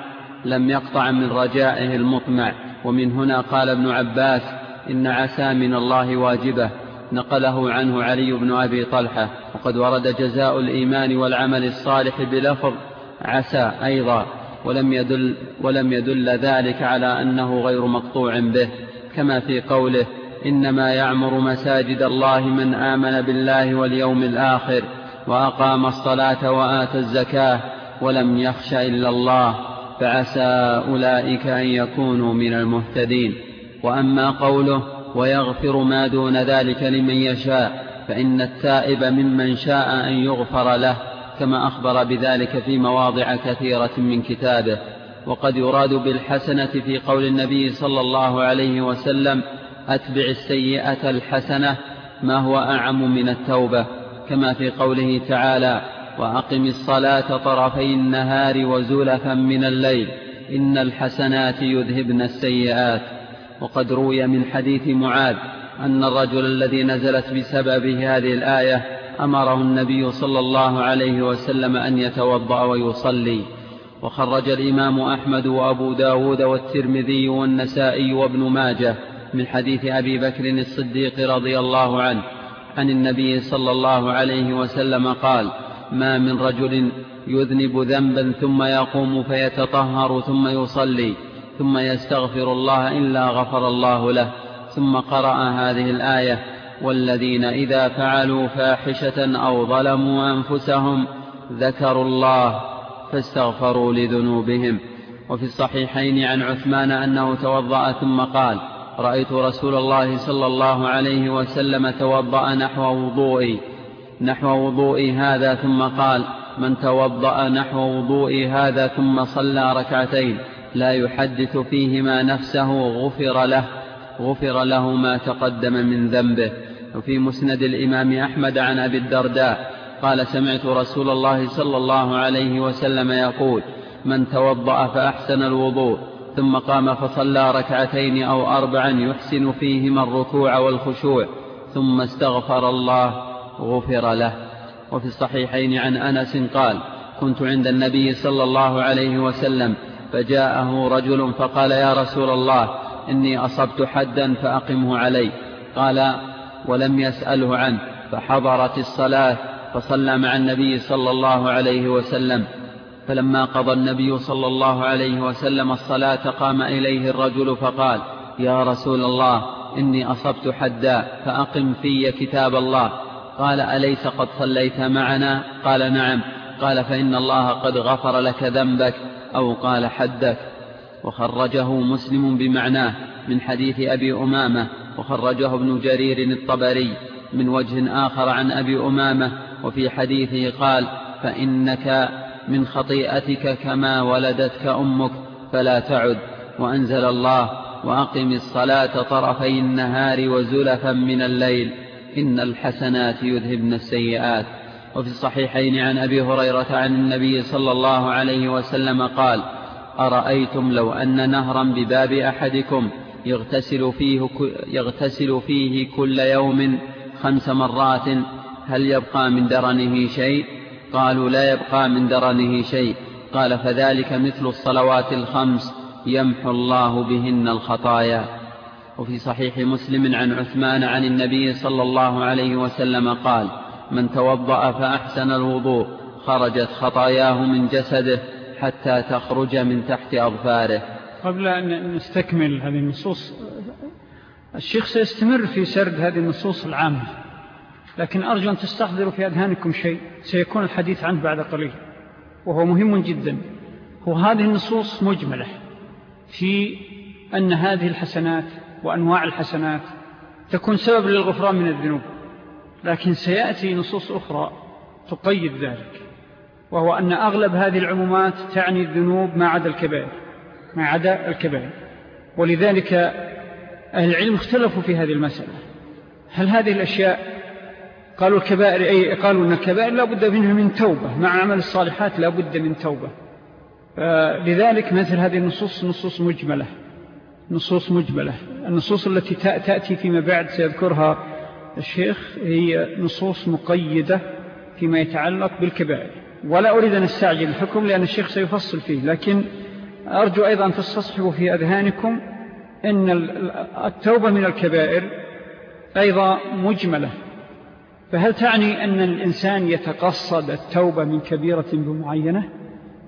لم يقطع من رجائه المطمع. ومن هنا قال ابن عباس إن عسى من الله واجبة. نقله عنه علي بن أبي طلحة. وقد ورد جزاء الإيمان والعمل الصالح بلفظ عسى أيضا ولم يدل, ولم يدل ذلك على أنه غير مقطوع به. كما في قوله إنما يعمر مساجد الله من آمن بالله واليوم الآخر وأقام الصلاة وآتى الزكاة ولم يخش إلا الله. فعسى أولئك أن يكونوا من المهتدين. وأما قوله ويغفر ما دون ذلك لمن يشاء فإن التائب ممن شاء أن يغفر له. كما أخبر بذلك في مواضع كثيرة من كتابه وقد يراد بالحسنة في قول النبي صلى الله عليه وسلم أتبع السيئة الحسنة ما هو أعم من التوبة كما في قوله تعالى وأقم الصلاة طرفي النهار وزلفا من الليل إن الحسنات يذهبن السيئات. وقد روي من حديث معاذ أن الرجل الذي نزلت بسببه هذه الآية أمره النبي صلى الله عليه وسلم أن يتوضأ ويصلي. وخرج الإمام أحمد وأبو داود والترمذي والنسائي وابن ماجه من حديث أبي بكر الصديق رضي الله عنه عن النبي صلى الله عليه وسلم قال ما من رجل يذنب ذنبا ثم يقوم فيتطهر ثم يصلي ثم يستغفر الله إلا غفر الله له ثم قرأ هذه الآية والذين إذا فعلوا فاحشة أو ظلموا أنفسهم ذكروا الله فاستغفروا لذنوبهم. وفي الصحيحين عن عثمان أنه توضأ ثم قال رأيت رسول الله صلى الله عليه وسلم توضأ نحو وضوئي. نحو وضوئي هذا ثم قال من توضأ نحو وضوئي هذا ثم صلى ركعتين. لا يحدث فيهما نفسه غفر له غفر له ما تقدم من ذنبه. وفي مسند الإمام أحمد عن أبي الدرداء قال سمعت رسول الله صلى الله عليه وسلم يقول من توضأ فأحسن الوضوء ثم قام فصلى ركعتين أو أربعا يحسن فيهما الركوع والخشوع ثم استغفر الله غفر له. وفي الصحيحين عن أنس قال كنت عند النبي صلى الله عليه وسلم فجاءه رجل فقال يا رسول الله إني أصبت حدا فأقمه علي. قال ولم يسأله عنه فحضرت الصلاة فصلى مع النبي صلى الله عليه وسلم. فلما قضى النبي صلى الله عليه وسلم الصلاة قام إليه الرجل فقال يا رسول الله إني أصبت حدا فأقم في كتاب الله. قال أليس قد صليت معنا؟ قال نعم. قال فإن الله قد غفر لك ذنبك أو قال حدك وخرجه مسلم بمعناه من حديث أبي أمامة وخرجه ابن جرير الطبري من وجه آخر عن أبي أمامة وفي حديثه قال فإنك من خطيئتك كما ولدتك أمك فلا تعد وأنزل الله وأقم الصلاة طرفي النهار وزلفا من الليل إن الحسنات يذهبن السيئات. وفي الصحيحين عن أبي هريرة عن النبي صلى الله عليه وسلم قال أرأيتم لو أن نهرا بباب أحدكم يغتسل فيه, يغتسل فيه كل يوم خمس مرات هل يبقى من درنه شيء؟ قالوا لا يبقى من درنه شيء. قال فذلك مثل الصلوات الخمس يمحو الله بهن الخطايا. وفي صحيح مسلم عن عثمان عن النبي صلى الله عليه وسلم قال من توضأ فأحسن الوضوء خرجت خطاياه من جسده حتى تخرج من تحت أظفاره. قبل أن نستكمل هذه النصوص الشيخ سيستمر في سرد هذه النصوص العامة لكن أرجو أن تستحضروا في أذهانكم شيء سيكون الحديث عنه بعد قليل وهو مهم جدا. هو هذه النصوص مجملة في أن هذه الحسنات وأنواع الحسنات تكون سبب للغفران من الذنوب لكن سيأتي نصوص أخرى تقيد ذلك. وهو أن أغلب هذه العمومات تعني الذنوب ما عدا الكبائر ما عدا الكبائر. ولذلك أهل العلم اختلفوا في هذه المسألة. هل هذه الأشياء قالوا الكبائر أي قالوا أن الكبائر لا بد منها من توبة مع عمل الصالحات لا بد من توبة. لذلك مثل هذه النصوص نصوص مجملة نصوص مجملة. النصوص التي تأتي فيما بعد سيذكرها الشيخ هي نصوص مقيدة فيما يتعلق بالكبائر. ولا أريد أن أستعجل الحكم لأن الشيخ سيفصل فيه لكن أرجو أيضا أن تستصحبوا في أذهانكم أن التوبة من الكبائر أيضا مجملة. فهل تعني أن الإنسان يتقصد التوبة من كبيرة بمعينة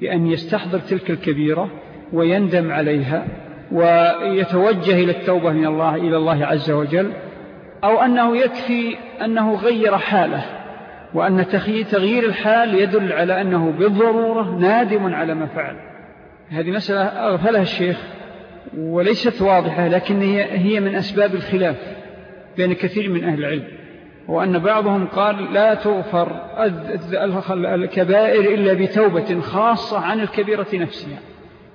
بأن يستحضر تلك الكبيرة ويندم عليها ويتوجه إلى التوبة من الله إلى الله عز وجل أو أنه يكفي أنه غير حاله؟ وأن تغيير الحال يدل على أنه بالضرورة نادم على ما فعل. هذه مسألة أغفلها الشيخ وليست واضحة لكن هي من أسباب الخلاف بين كثير من أهل العلم. وأن بعضهم قال لا تغفر الكبائر إلا بتوبة خاصة عن الكبيرة نفسها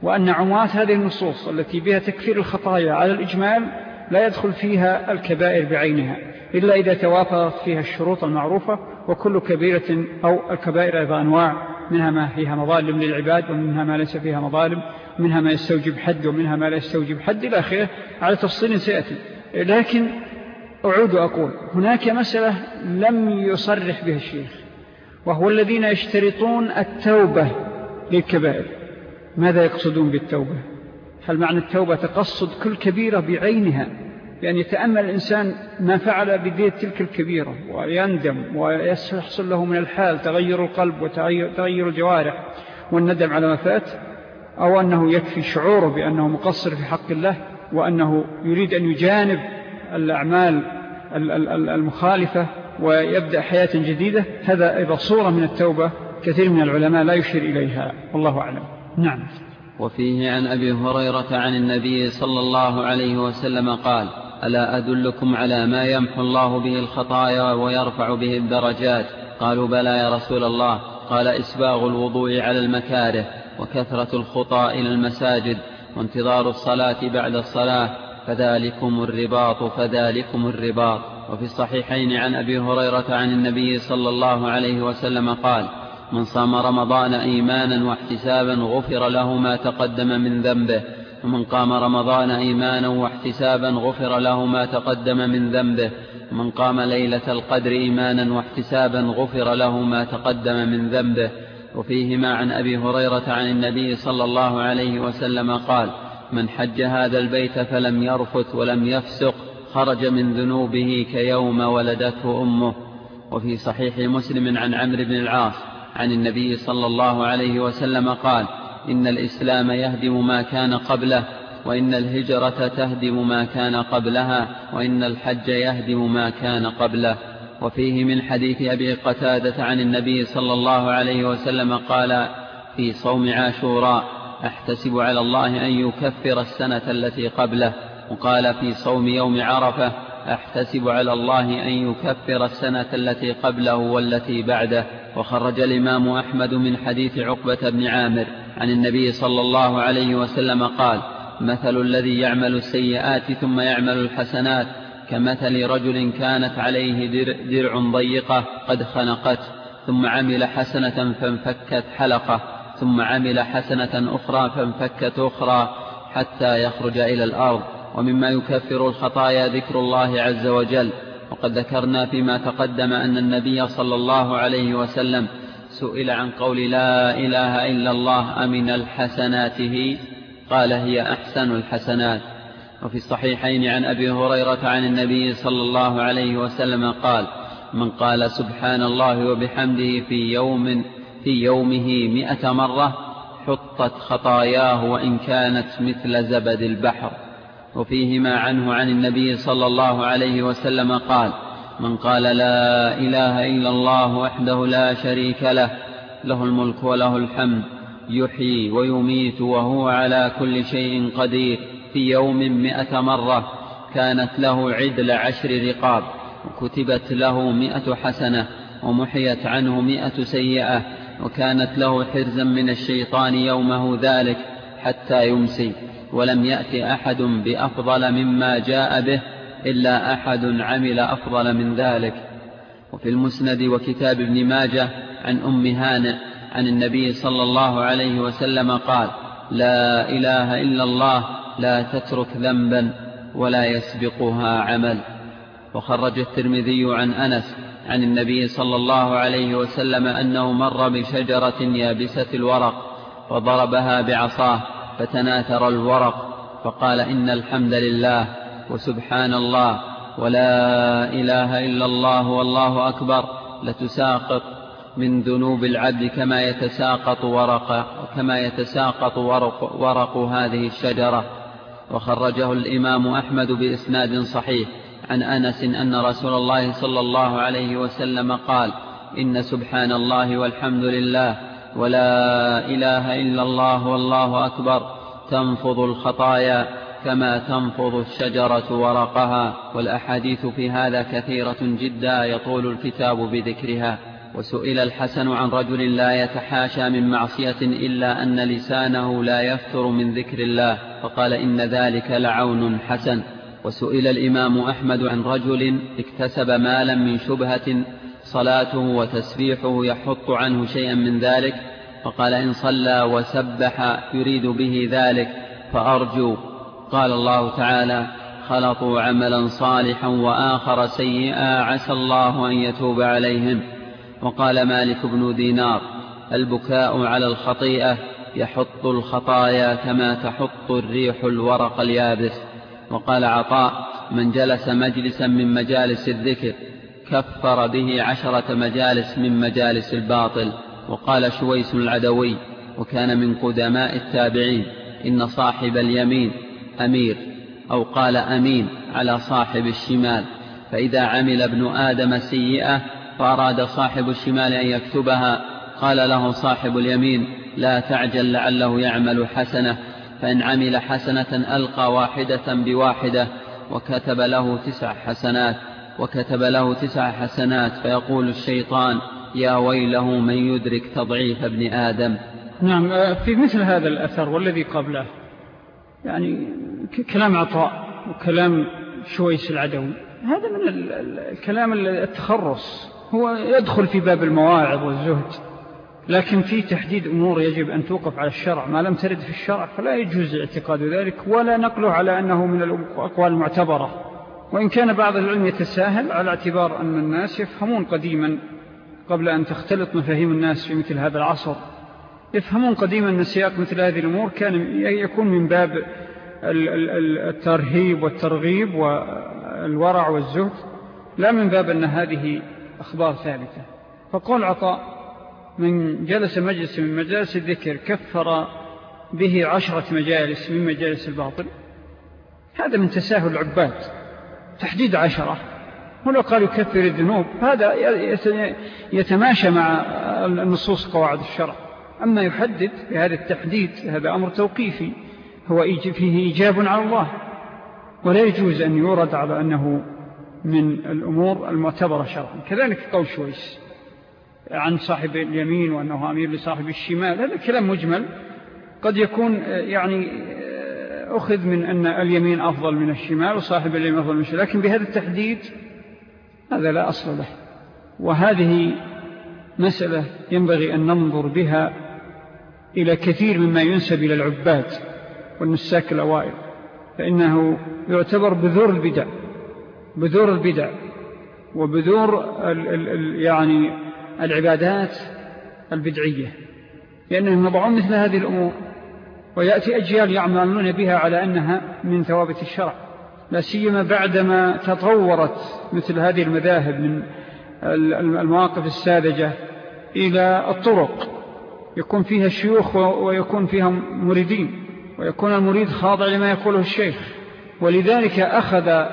وأن عموات هذه النصوص التي بها تكفير الخطايا على الإجمال لا يدخل فيها الكبائر بعينها إلا إذا توافرت فيها الشروط المعروفة وكل كبيرة أو الكبائر أيضا أنواع منها ما فيها مظالم للعباد ومنها ما ليس فيها مظالم منها ما يستوجب حد ومنها ما لا يستوجب حد إلى آخره على تفصيل سيأتي. لكن أعود أقول هناك مسألة لم يصرح بها الشيخ وهو الذين يشترطون التوبة للكبائر. ماذا يقصدون بالتوبة؟ هل معنى التوبة تقصد كل كبيرة بعينها؟ بأن يتأمل الإنسان ما فعل بدية تلك الكبيرة ويندم ويحصل له من الحال تغير القلب وتغير الجوارح والندم على ما فات أو أنه يكفي شعوره بأنه مقصر في حق الله وأنه يريد أن يجانب الأعمال المخالفة ويبدأ حياة جديدة. هذا أيضا صورة من التوبة كثير من العلماء لا يشير إليها والله أعلم. نعم. وفيه عن أبي هريرة عن النبي صلى الله عليه وسلم قال ألا أدلكم على ما يمحو الله به الخطايا ويرفع به الدرجات؟ قالوا بلى يا رسول الله. قال إسباغ الوضوء على المكاره وكثرة الخطى إلى المساجد وانتظار الصلاة بعد الصلاة فذلكم الرباط فذلكم الرباط. وفي الصحيحين عن أبي هريرة عن النبي صلى الله عليه وسلم قال من صام رمضان إيمانا واحتسابا غفر له ما تقدم من ذنبه ومن قام رمضان إيمانا واحتسابا غفر له ما تقدم من ذنبه ومن قام ليلة القدر إيمانا واحتسابا غفر له ما تقدم من ذنبه. وفيهما عن أبي هريرة عن النبي صلى الله عليه وسلم قال من حج هذا البيت فلم يرفث ولم يفسق خرج من ذنوبه كيوم ولدته أمه وفي صحيح مسلم عن عمرو بن العاص عن النبي صلى الله عليه وسلم قال إن الإسلام يهدم ما كان قبله وإن الهجرة تهدم ما كان قبلها وإن الحج يهدم ما كان قبله. وفيه من حديث أبي قتادة عن النبي صلى الله عليه وسلم قال في صوم عاشوراء أحتسب على الله أن يكفر السنة التي قبله. وقال في صوم يوم عرفة أحتسب على الله أن يكفر السنة التي قبله والتي بعده. وخرج الإمام أحمد من حديث عقبة بن عامر عن النبي صلى الله عليه وسلم قال مثل الذي يعمل السيئات ثم يعمل الحسنات كمثل رجل كانت عليه درع ضيقة قد خنقته ثم عمل حسنة فانفكت حلقة ثم عمل حسنة أخرى فانفكت أخرى حتى يخرج إلى الأرض. ومما يكفر الخطايا ذكر الله عز وجل. وقد ذكرنا فيما تقدم أن النبي صلى الله عليه وسلم سئل عن قول لا إله إلا الله أمن الحسناته قال هي أحسن الحسنات. وفي الصحيحين عن أبي هريرة عن النبي صلى الله عليه وسلم قال من قال سبحان الله وبحمده في يوم في يومه مئة مرة حطت خطاياه وإن كانت مثل زبد البحر. وفيهما عنه عن النبي صلى الله عليه وسلم قال من قال لا إله إلا الله وحده لا شريك له له الملك وله الحمد يحيي ويميت وهو على كل شيء قدير في يوم مئة مرة كانت له عدل عشر رقاب وكتبت له مئة حسنة ومحيت عنه مئة سيئة وكانت له حرزا من الشيطان يومه ذلك حتى يمسي. ولم يأت أحد بأفضل مما جاء به إلا أحد عمل أفضل من ذلك. وفي المسند وكتاب ابن ماجه عن أم هانئ عن النبي صلى الله عليه وسلم قال لا إله إلا الله لا تترك ذنبا ولا يسبقها عمل. وخرج الترمذي عن أنس عن النبي صلى الله عليه وسلم أنه مر بشجرة يابسة الورق وضربها بعصاه فتناثر الورق فقال إن الحمد لله وسبحان الله ولا إله إلا الله والله أكبر لتساقط من ذنوب العبد كما يتساقط ورق كما يتساقط ورق, ورق هذه الشجرة. وخرجه الإمام أحمد بإسناد صحيح عن أنس أن رسول الله صلى الله عليه وسلم قال إن سبحان الله والحمد لله ولا إله إلا الله والله أكبر تنفض الخطايا كما تنفض الشجرة ورقها والأحاديث في هذا كثيرة جدا يطول الكتاب بذكرها. وسئل الحسن عن رجل لا يتحاشى من معصية إلا أن لسانه لا يفتر من ذكر الله فقال إن ذلك لعون حسن. وسئل الإمام أحمد عن رجل اكتسب مالا من شبهة صلاته وتسبيحه يحط عنه شيئا من ذلك فقال إن صلى وسبح يريد به ذلك فأرجو. قال الله تعالى خلطوا عملا صالحا وآخر سيئا عسى الله أن يتوب عليهم. وقال مالك بن دينار البكاء على الخطيئة يحط الخطايا كما تحط الريح الورق اليابس. وقال عطاء من جلس مجلسا من مجالس الذكر كفر به عشرة مجالس من مجالس الباطل وقال شويس العدوي وكان من قدماء التابعين إن صاحب اليمين أمير أو قال أمين على صاحب الشمال. فإذا عمل ابن آدم سيئة فأراد صاحب الشمال أن يكتبها. قال له صاحب اليمين لا تعجل لعله يعمل حسنة فإن عمل حسنة ألقى واحدة بواحدة وكتب له تسع حسنات. وكتب له تسع حسنات فيقول الشيطان يا ويله من يدرك تضعيف ابن آدم. نعم في مثل هذا الأثر والذي قبله. يعني كلام عطاء وكلام شويس العدوي هذا من الكلام التخرص. هو يدخل في باب المواعظ والزهد لكن في تحديد أمور يجب أن توقف على الشرع. ما لم ترد في الشرع فلا يجوز اعتقاد ذلك ولا نقله على أنه من الأقوال المعتبرة. وإن كان بعض العلم يتساهل على اعتبار أن الناس يفهمون قديما قبل أن تختلط مفاهيم الناس في مثل هذا العصر. يفهمون قديما أن سياق مثل هذه الأمور كان يكون من باب الترهيب والترغيب والورع والزهد لا من باب أن هذه أخبار ثابتة. فقول عطاء من جلس مجلس من مجالس الذكر كفر به عشرة مجالس من مجالس الباطل هذا من تساهل العباد. تحديد عشرة. ولو قال يكفر الذنوب. هذا يتماشى مع النصوص قواعد الشرع. أما يحدد بهذا التحديد هذا أمر توقيفي. هو فيه إيجاب على الله. ولا يجوز أن يورد على أنه من الأمور المعتبرة شرعا. كذلك قول شويس عن صاحب اليمين وأنه أمير لصاحب الشمال. هذا كلام مجمل. قد يكون يعني أخذ من أن اليمين أفضل من الشمال وصاحب اليمين أفضل من الشمال. لكن بهذا التحديد هذا لا أصل له. وهذه مسألة ينبغي أن ننظر بها إلى كثير مما ينسب إلى العباد والنساك الأوائل. فإنه يعتبر بذور البدع بذور البدع وبذور ال ال ال يعني العبادات البدعية لأنهم يضعون مثل هذه الأمور. ويأتي أجيال يعملون بها على أنها من ثوابت الشرع لا سيما بعدما تطورت مثل هذه المذاهب من المواقف الساذجة إلى الطرق. يكون فيها الشيوخ ويكون فيها مريدين ويكون المريد خاضع لما يقوله الشيخ. ولذلك أخذ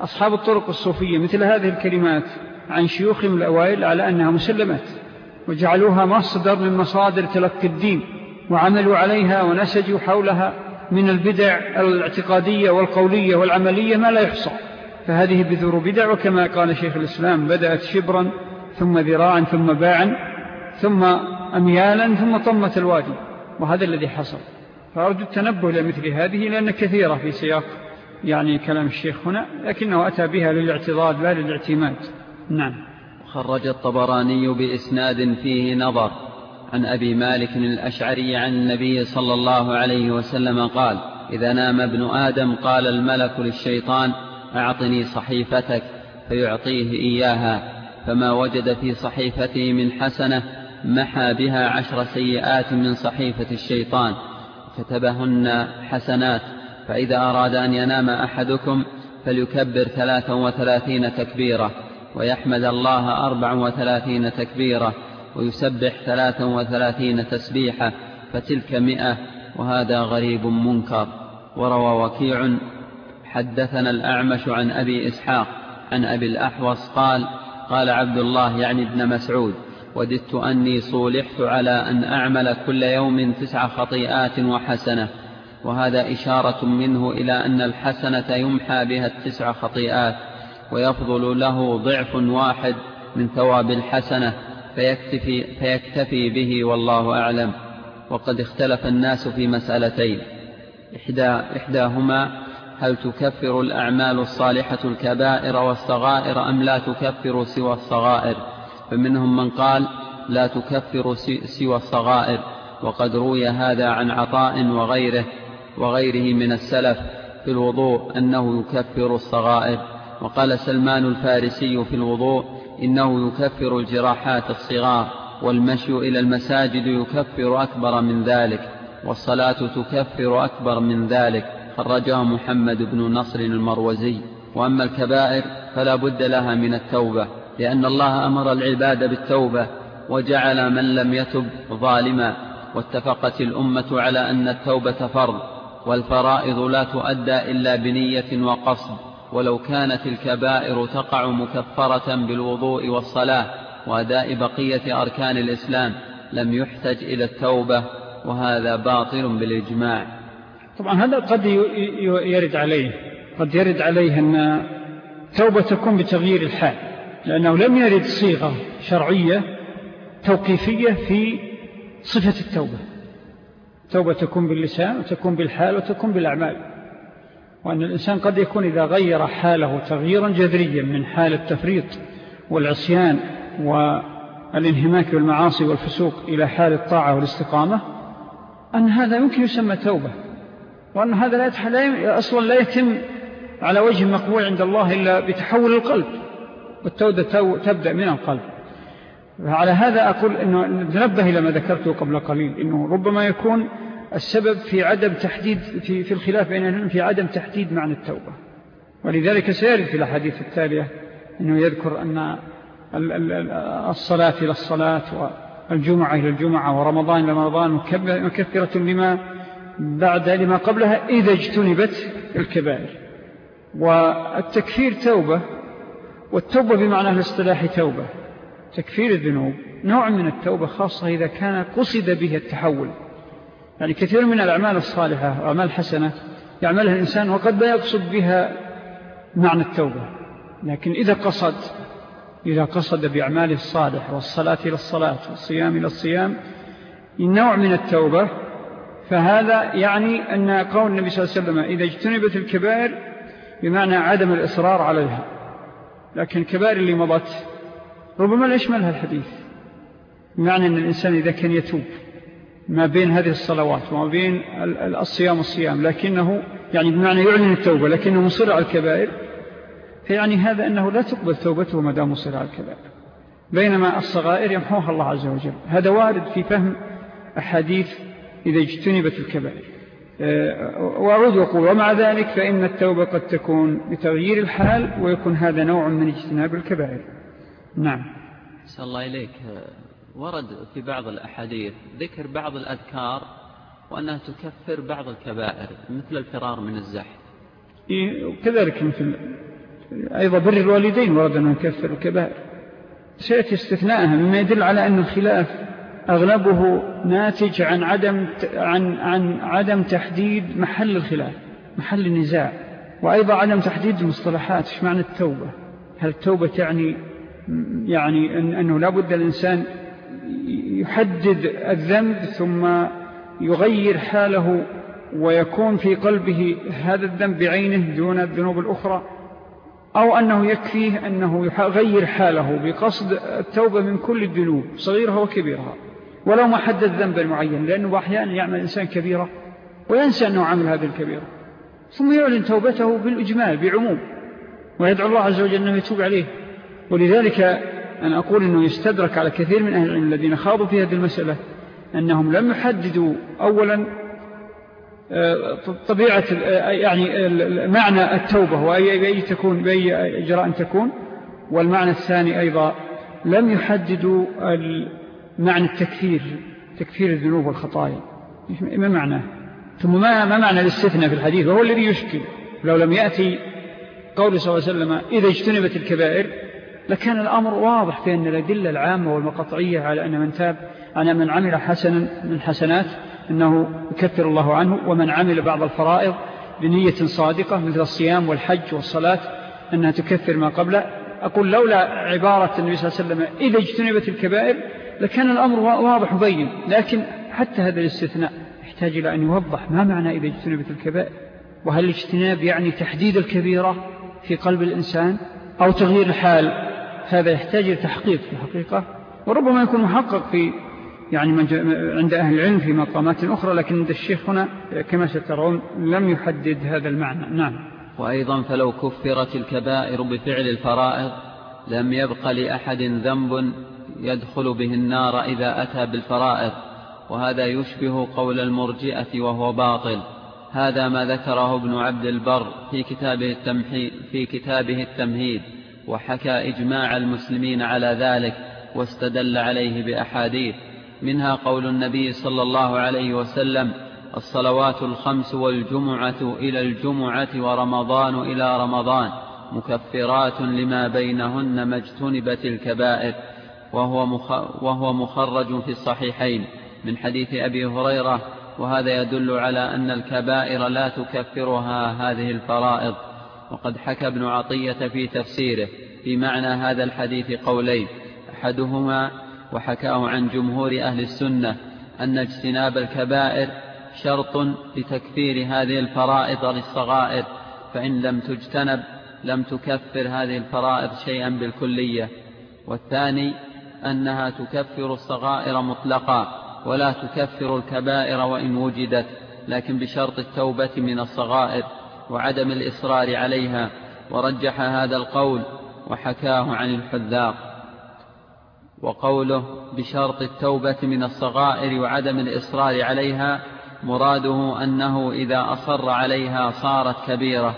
أصحاب الطرق الصوفية مثل هذه الكلمات عن شيوخهم الأوائل على أنها مسلمات وجعلوها مصدر من مصادر تلقي الدين. وعملوا عليها ونسجوا حولها من البدع الاعتقادية والقولية والعملية ما لا يحصى. فهذه بذور بدع وكما قال شيخ الإسلام بدأت شبرا ثم ذراعا ثم باعا ثم أميالا ثم طمت الوادي. وهذا الذي حصل. فأرجو التنبه لمثل هذه لأن كثيرة في سياق يعني كلام الشيخ هنا لكنه أتى بها للاعتضاد لا للاعتماد. نعم. خرج الطبراني بإسناد فيه نظر. عن أبي مالك الأشعري عن النبي صلى الله عليه وسلم قال إذا نام ابن آدم قال الملك للشيطان أعطني صحيفتك فيعطيه إياها فما وجد في صحيفته من حسنة محى بها عشر سيئات من صحيفة الشيطان كتبهن حسنات فإذا أراد أن ينام أحدكم فليكبر ثلاثا وثلاثين تكبيرة ويحمد الله أربع وثلاثين تكبيرة ويسبح ثلاثا وثلاثين تسبيحة فتلك مئة وهذا غريب منكر. وروى وكيع حدثنا الأعمش عن أبي إسحاق عن أبي الأحوص قال قال عبد الله يعني ابن مسعود وددت أني صولحت على أن أعمل كل يوم تسع خطيئات وحسنة. وهذا إشارة منه إلى أن الحسنة يمحى بها التسع خطيئات ويفضل له ضعف واحد من ثواب الحسنة. فيكتفي, فيكتفي به والله أعلم. وقد اختلف الناس في مسألتين. إحدى إحداهما هل تكفر الأعمال الصالحة الكبائر والصغائر أم لا تكفر سوى الصغائر؟ فمنهم من قال لا تكفر سوى الصغائر. وقد روي هذا عن عطاء وغيره وغيره من السلف في الوضوء أنه يكفر الصغائر. وقال سلمان الفارسي في الوضوء إنه يكفر الجراحات الصغار والمشي إلى المساجد يكفر أكبر من ذلك والصلاة تكفر أكبر من ذلك خرجها محمد بن نصر المروزي. وأما الكبائر فلا بد لها من التوبة لأن الله أمر العباد بالتوبة وجعل من لم يتب ظالما. واتفقت الأمة على أن التوبة فرض والفرائض لا تؤدى إلا بنية وقصد. ولو كانت الكبائر تقع مكفرة بالوضوء والصلاة وأداء بقية أركان الإسلام لم يحتج إلى التوبة وهذا باطل بالإجماع. طبعا هذا قد يرد عليه قد يرد عليه أن توبة تكون بتغيير الحال لأنه لم يرد صيغة شرعية توقيفية في صفة التوبة. توبة تكون باللسان وتكون بالحال وتكون بالأعمال. وأن الإنسان قد يكون إذا غير حاله تغييرا جذريا من حال التفريط والعصيان والانهماك والمعاصي والفسوق إلى حال الطاعة والاستقامة أن هذا يمكن يسمى توبة وأن هذا لا أصلا لا يتم على وجه مقبول عند الله إلا بتحول القلب والتوبة تبدأ من القلب. على هذا أقول أنه نتنبه إلى ما ذكرته قبل قليل أنه ربما يكون السبب في عدم تحديد في, في الخلاف بين العلم في عدم تحديد معنى التوبة. ولذلك سيرد في الحديث التالية أنه يذكر أن الصلاة إلى الصلاة والجمعة إلى الجمعة ورمضان إلى رمضان مكفرة لما بعد لما قبلها إذا اجتنبت الكبائر. والتكفير توبة والتوبة بمعنى الاصطلاح توبة. تكفير الذنوب نوع من التوبة خاصة إذا كان قصد به التحول. يعني كثير من الأعمال الصالحة وأعمال الحسنة يعملها الإنسان وقد لا يقصد بها معنى التوبة. لكن إذا قصد إذا قصد بأعماله الصالح والصلاة إلى الصلاة والصيام إلى الصيام نوع من التوبة فهذا يعني أن قول النبي صلى الله عليه وسلم إذا اجتنبت الكبائر بمعنى عدم الإصرار عليها. لكن الكبائر اللي مضت ربما لا يشملها الحديث؟ بمعنى أن الإنسان إذا كان يتوب. ما بين هذه الصلوات وما بين الصيام والصيام لكنه يعني بمعنى يعلن التوبة لكنه مصر على الكبائر. فيعني هذا أنه لا تقبل توبته ما دام مصر على الكبائر. بينما الصغائر يمحوها الله عز وجل. هذا وارد في فهم أحاديث إذا اجتنبت الكبائر. آه، وأعود وأقول ومع ذلك فإن التوبة قد تكون بتغيير الحال ويكون هذا نوع من اجتناب الكبائر. نعم. سأل الله إليك. ورد في بعض الأحاديث ذكر بعض الأذكار وأنها تكفر بعض الكبائر مثل الفرار من الزحف. كذلك مثل أيضا بر الوالدين ورد أنه يكفر الكبائر. سيأتي استثناءها مما يدل على أن الخلاف أغلبه ناتج عن عدم, عن, عن عدم تحديد محل الخلاف محل النزاع وأيضا عدم تحديد المصطلحات. إيش معنى التوبة؟ هل التوبة تعني يعني أنه لابد الإنسان يحدد الذنب ثم يغير حاله ويكون في قلبه هذا الذنب بعينه دون الذنوب الأخرى أو أنه يكفيه أنه يغير حاله بقصد التوبة من كل الذنوب صغيرها وكبيرها ولو ما حدد ذنبا معين لأنه أحيانا يعمل إنسان كبيرة وينسى أنه عمل هذه الكبيرة ثم يعلن توبته بالإجمال بعموم ويدعو الله عز وجل أنه يتوب عليه ولذلك أنا أقول أنه يستدرك على كثير من أهل العلم الذين خاضوا في هذه المسألة أنهم لم يحددوا أولا آه، طبيعة آه، يعني معنى التوبة وأي تكون بأي إجراء تكون. والمعنى الثاني أيضا لم يحددوا معنى التكفير تكفير الذنوب والخطايا. ما معناه؟ ثم ما, ما معنى الاستثناء في الحديث؟ وهو الذي يشكل. لو لم يأتي قول صلى الله عليه وسلم إذا اجتنبت الكبائر لكان الأمر واضح في أن الأدلة العامة والمقطعية على أن من تاب أن من عمل حسنا من حسنات أنه يكثر الله عنه ومن عمل بعض الفرائض بنية صادقة مثل الصيام والحج والصلاة أنها تكثر ما قبل. أقول لولا عبارة النبي صلى الله عليه وسلم إذا اجتنبت الكبائر لكان الأمر واضح وبين لكن حتى هذا الاستثناء يحتاج إلى أن يوضح ما معنى إذا اجتنبت الكبائر وهل الاجتناب يعني تحديد الكبيرة في قلب الإنسان أو تغيير الحال. هذا يحتاج تحقيق في الحقيقة وربما يكون محقق في يعني عند أهل العلم في مقامات أخرى لكن عند الشيخ هنا كما سترون لم يحدد هذا المعنى. نعم. وأيضا فلو كفرت الكبائر بفعل الفرائض لم يبق لأحد ذنب يدخل به النار إذا أتى بالفرائض. وهذا يشبه قول المرجئة وهو باطل. هذا ما ذكره ابن عبد البر في كتابه, التمحيد في كتابه التمهيد. وحكى إجماع المسلمين على ذلك واستدل عليه بأحاديث. منها قول النبي صلى الله عليه وسلم الصلوات الخمس والجمعة إلى الجمعة ورمضان إلى رمضان مكفرات لما بينهن ما اجتنبت الكبائر. وهو, وهو مخرج في الصحيحين من حديث أبي هريرة. وهذا يدل على أن الكبائر لا تكفرها هذه الفرائض. وقد حكى ابن عطية في تفسيره في معنى هذا الحديث قولين أحدهما وحكاه عن جمهور أهل السنة أن اجتناب الكبائر شرط لتكفير هذه الفرائض للصغائر فإن لم تجتنب لم تكفر هذه الفرائض شيئا بالكلية. والثاني أنها تكفر الصغائر مطلقا ولا تكفر الكبائر وإن وجدت لكن بشرط التوبة من الصغائر. وعدم الإصرار عليها ورجح هذا القول وحكاه عن الحذاق. وقوله بشرط التوبة من الصغائر وعدم الإصرار عليها مراده أنه إذا أصر عليها صارت كبيرة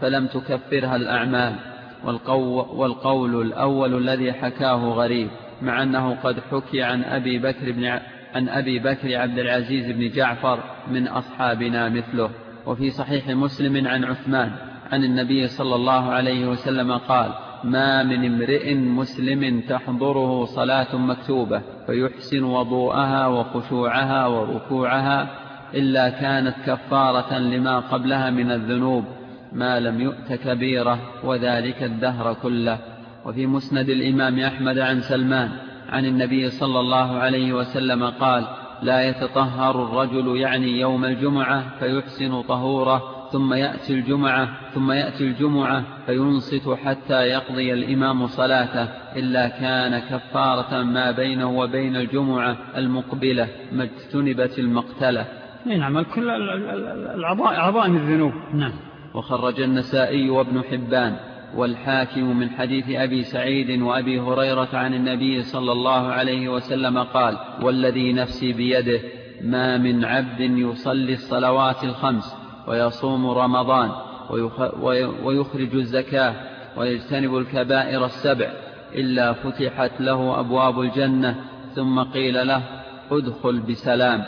فلم تكفرها الأعمال. والقول الأول الذي حكاه غريب مع أنه قد حكي عن أبي بكر بن عن أبي بكر عبد العزيز بن جعفر من أصحابنا مثله. وفي صحيح مسلم عن عثمان عن النبي صلى الله عليه وسلم قال ما من امرئ مسلم تحضره صلاة مكتوبة فيحسن وضوءها وخشوعها وركوعها إلا كانت كفارة لما قبلها من الذنوب ما لم يؤت كبيرة وذلك الدهر كله. وفي مسند الإمام أحمد عن سلمان عن النبي صلى الله عليه وسلم قال لا يتطهر الرجل يعني يوم الجمعة فيحسن طهوره ثم يأتي الجمعة ثم يأتي الجمعة فينصت حتى يقضي الإمام صلاته إلا كان كفارة ما بينه وبين الجمعة المقبلة ما اجتنبت المقتلة. نعم كل عظائم الذنوب. نعم. وخرج النسائي وابن حبان. والحاكم من حديث أبي سعيد وأبي هريرة عن النبي صلى الله عليه وسلم قال والذي نفسي بيده ما من عبد يصلي الصلوات الخمس ويصوم رمضان ويخرج الزكاة ويجتنب الكبائر السبع إلا فتحت له أبواب الجنة ثم قيل له ادخل بسلام.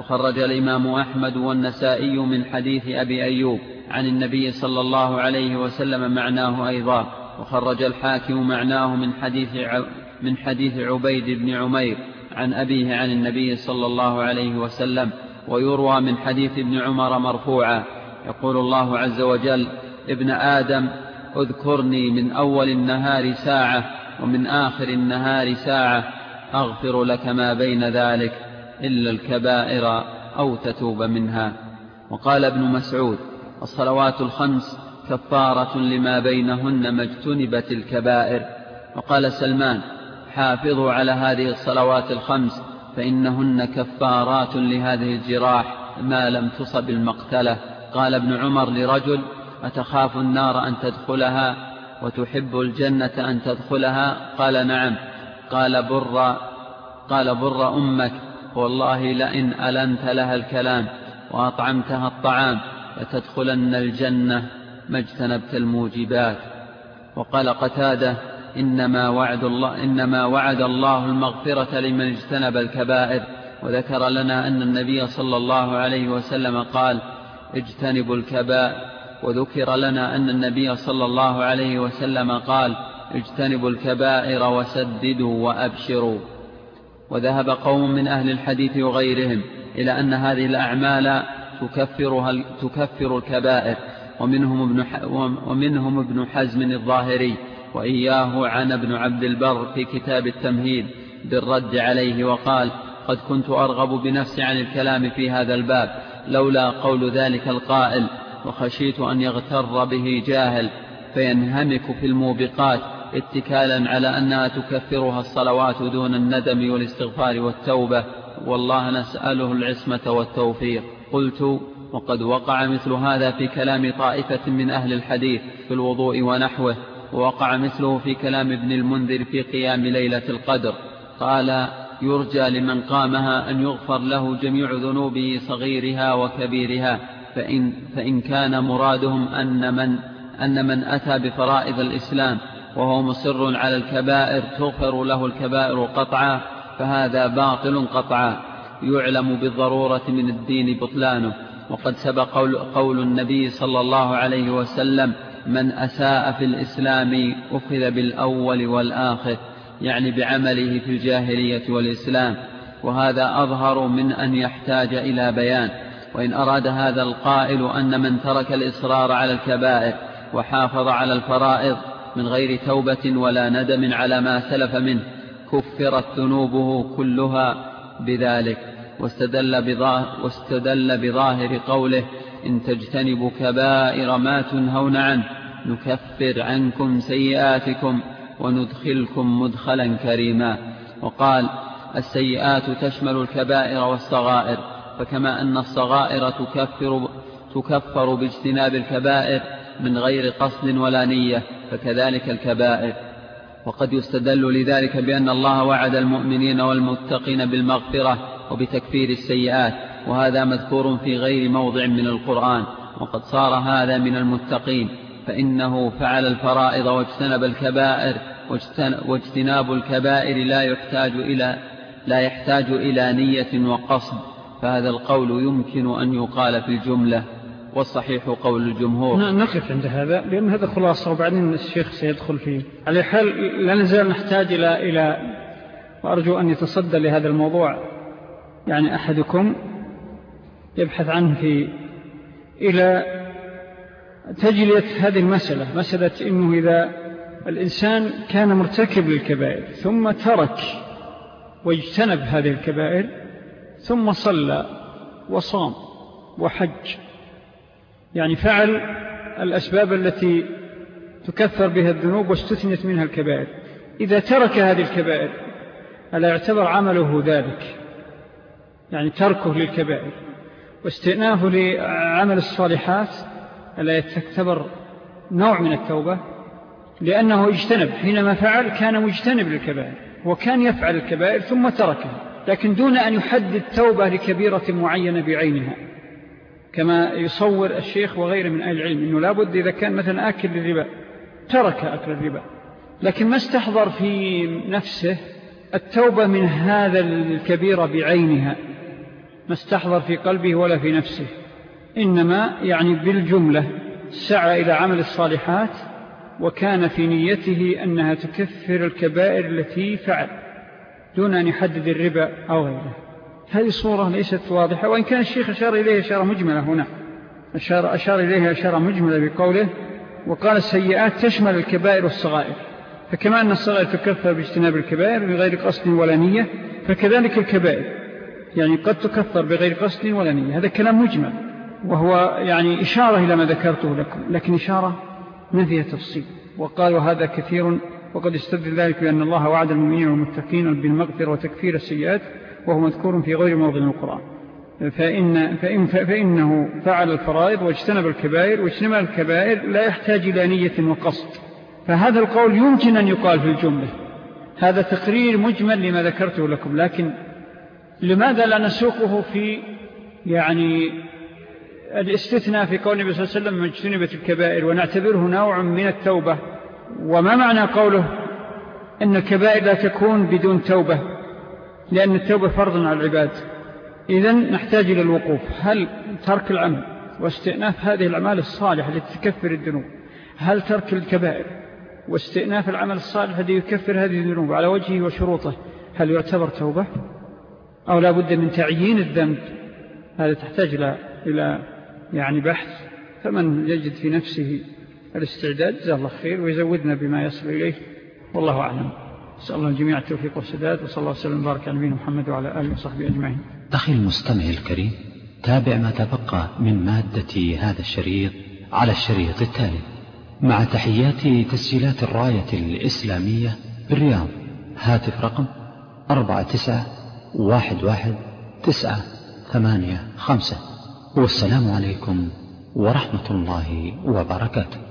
وخرج الإمام أحمد والنسائي من حديث أبي أيوب عن النبي صلى الله عليه وسلم معناه أيضا وخرج الحاكم معناه من حديث من حديث عبيد بن عمير عن أبيه عن النبي صلى الله عليه وسلم ويروى من حديث ابن عمر مرفوعا يقول الله عز وجل ابن آدم اذكرني من أول النهار ساعة ومن آخر النهار ساعة أغفر لك ما بين ذلك. إلا الكبائر أو تتوب منها. وقال ابن مسعود الصلوات الخمس كفارة لما بينهن ما اجتنبت الكبائر. وقال سلمان حافظوا على هذه الصلوات الخمس فإنهن كفارات لهذه الجراح ما لم تصب المقتلة. قال ابن عمر لرجل أتخاف النار أن تدخلها وتحب الجنة أن تدخلها؟ قال نعم. قال بر قال بر أمك. والله لئن ألنت لها الكلام وأطعمتها الطعام لتدخلن الجنة ما اجتنبت الموجبات. وقال قتادة إنما وعد الله, إنما وعد الله المغفرة لمن اجتنب الكبائر. وذكر لنا أن النبي صلى الله عليه وسلم قال اجتنبوا الكبائر. وذكر لنا أن النبي صلى الله عليه وسلم قال اجتنبوا الكبائر وسددوا وأبشروا. وذهب قوم من أهل الحديث وغيرهم إلى أن هذه الأعمال تكفرها تكفر الكبائر. ومنهم ابن ومنهم ابن حزم الظاهري وإياه عن ابن عبد البر في كتاب التمهيد بالرد عليه وقال قد كنت أرغب بنفسي عن الكلام في هذا الباب لولا قول ذلك القائل وخشيت أن يغتر به جاهل فينهمك في الموبقات اتكالا على أنها تكفرها الصلوات دون الندم والاستغفار والتوبة. والله نسأله العصمة والتوفيق. قلت وقد وقع مثل هذا في كلام طائفة من أهل الحديث في الوضوء ونحوه ووقع مثله في كلام ابن المنذر في قيام ليلة القدر. قال يرجى لمن قامها أن يغفر له جميع ذنوبه صغيرها وكبيرها فإن, فإن كان مرادهم أن من, أن من أتى بفرائض الإسلام. وهو مصر على الكبائر تغفر له الكبائر قطعا فهذا باطل قطعا. يعلم بالضرورة من الدين بطلانه. وقد سبق قول, قول النبي صلى الله عليه وسلم من أساء في الإسلام أخذ بالأول والآخر. يعني بعمله في الجاهلية والإسلام. وهذا أظهر من أن يحتاج إلى بيان. وإن أراد هذا القائل أن من ترك الإصرار على الكبائر وحافظ على الفرائض من غير توبة ولا ندم على ما سلف منه. كفرت ذنوبه كلها بذلك. واستدل بظاهر, واستدل بظاهر قوله إن تجتنبوا كبائر ما تنهون عنه نكفر عنكم سيئاتكم وندخلكم مدخلا كريما. وقال السيئات تشمل الكبائر والصغائر فكما أن الصغائر تكفر, تكفر باجتناب الكبائر من غير قصد ولا نية فكذلك الكبائر. وقد يستدل لذلك بأن الله وعد المؤمنين والمتقين بالمغفرة وبتكفير السيئات وهذا مذكور في غير موضع من القرآن. وقد صار هذا من المتقين فإنه فعل الفرائض واجتنب الكبائر واجتناب الكبائر لا يحتاج إلى لا يحتاج إلى نية وقصد. فهذا القول يمكن أن يقال في الجملة. والصحيح قول الجمهور. نقف عند هذا لأن هذا خلاصة وبعدين الشيخ سيدخل فيه. على حال لا نزال نحتاج إلى, إلى وأرجو أن يتصدى لهذا الموضوع. يعني أحدكم يبحث عنه في إلى تجلية هذه المسألة. مسألة إنه إذا الإنسان كان مرتكب للكبائر ثم ترك واجتنب هذه الكبائر ثم صلى وصام وحج. يعني فعل الأسباب التي تكثر بها الذنوب واستثنت منها الكبائر. إذا ترك هذه الكبائر ألا يعتبر عمله ذلك؟ يعني تركه للكبائر. واستئنافه لعمل الصالحات ألا يعتبر نوع من التوبة؟ لأنه اجتنب حينما فعل كان مجتنب للكبائر وكان يفعل الكبائر ثم تركها لكن دون أن يحدد توبة لكبيرة معينة بعينها. كما يصور الشيخ وغيره من أهل العلم أنه لابد إذا كان مثلا آكل الربا ترك أكل الربا لكن ما استحضر في نفسه التوبة من هذا الكبيرة بعينها ما استحضر في قلبه ولا في نفسه إنما يعني بالجملة سعى إلى عمل الصالحات وكان في نيته أنها تكفر الكبائر التي فعل دون أن يحدد الربا أو غيره. هذه الصورة ليست واضحة وإن كان الشيخ أشار إليه أشارة مجملة هنا. أشار, أشار إليه أشارة مجملة بقوله وقال السيئات تشمل الكبائر والصغائر. فكما أن الصغائر تكفر باجتناب الكبائر بغير قصد ولا نية فكذلك الكبائر يعني قد تكفر بغير قصد ولا نية. هذا كلام مجمل وهو يعني إشارة إلى ما ذكرته لكم. لكن إشارة فيها تفصيل. وقال وهذا كثير وقد استدل ذلك بأن الله وعد المؤمنين والمتقين بالمغفرة وتكفير السيئات وهو مذكور في غير موضع القرآن. فإن فإن فإنه فعل الفرائض واجتنب الكبائر واجتنب الكبائر لا يحتاج إلى نية وقصد. فهذا القول يمكن أن يقال في الجملة. هذا تقرير مجمل لما ذكرته لكم لكن لماذا لا نسوقه في يعني الاستثناء في قول النبي صلى الله عليه وسلم مجتنبة الكبائر؟ ونعتبره نوع من التوبة. وما معنى قوله أن الكبائر لا تكون بدون توبة؟ لأن التوبة فرض على العباد. إذن نحتاج إلى الوقوف. هل ترك العمل واستئناف هذه الأعمال الصالحة التي تكفر الذنوب؟ هل ترك الكبائر واستئناف العمل الصالح الذي يكفر هذه الذنوب على وجهه وشروطه؟ هل يعتبر توبة؟ أو لا بد من تعيين الذنب؟ هذا تحتاج إلى, إلى يعني بحث. فمن يجد في نفسه الاستعداد جزاه الله خير ويزودنا بما يصل إليه. والله أعلم. نسأل الله الجميع التوفيق والسداد وصلى الله وسلم وبارك على نبينا محمد وعلى آله وصحبه أجمعين. أخي المستمع الكريم تابع ما تبقى من مادة هذا الشريط على الشريط التالي. مع تحيات تسجيلات الراية الإسلامية بالرياض هاتف رقم أربعة تسعة واحد واحد تسعة ثمانية خمسة. والسلام عليكم ورحمة الله وبركاته.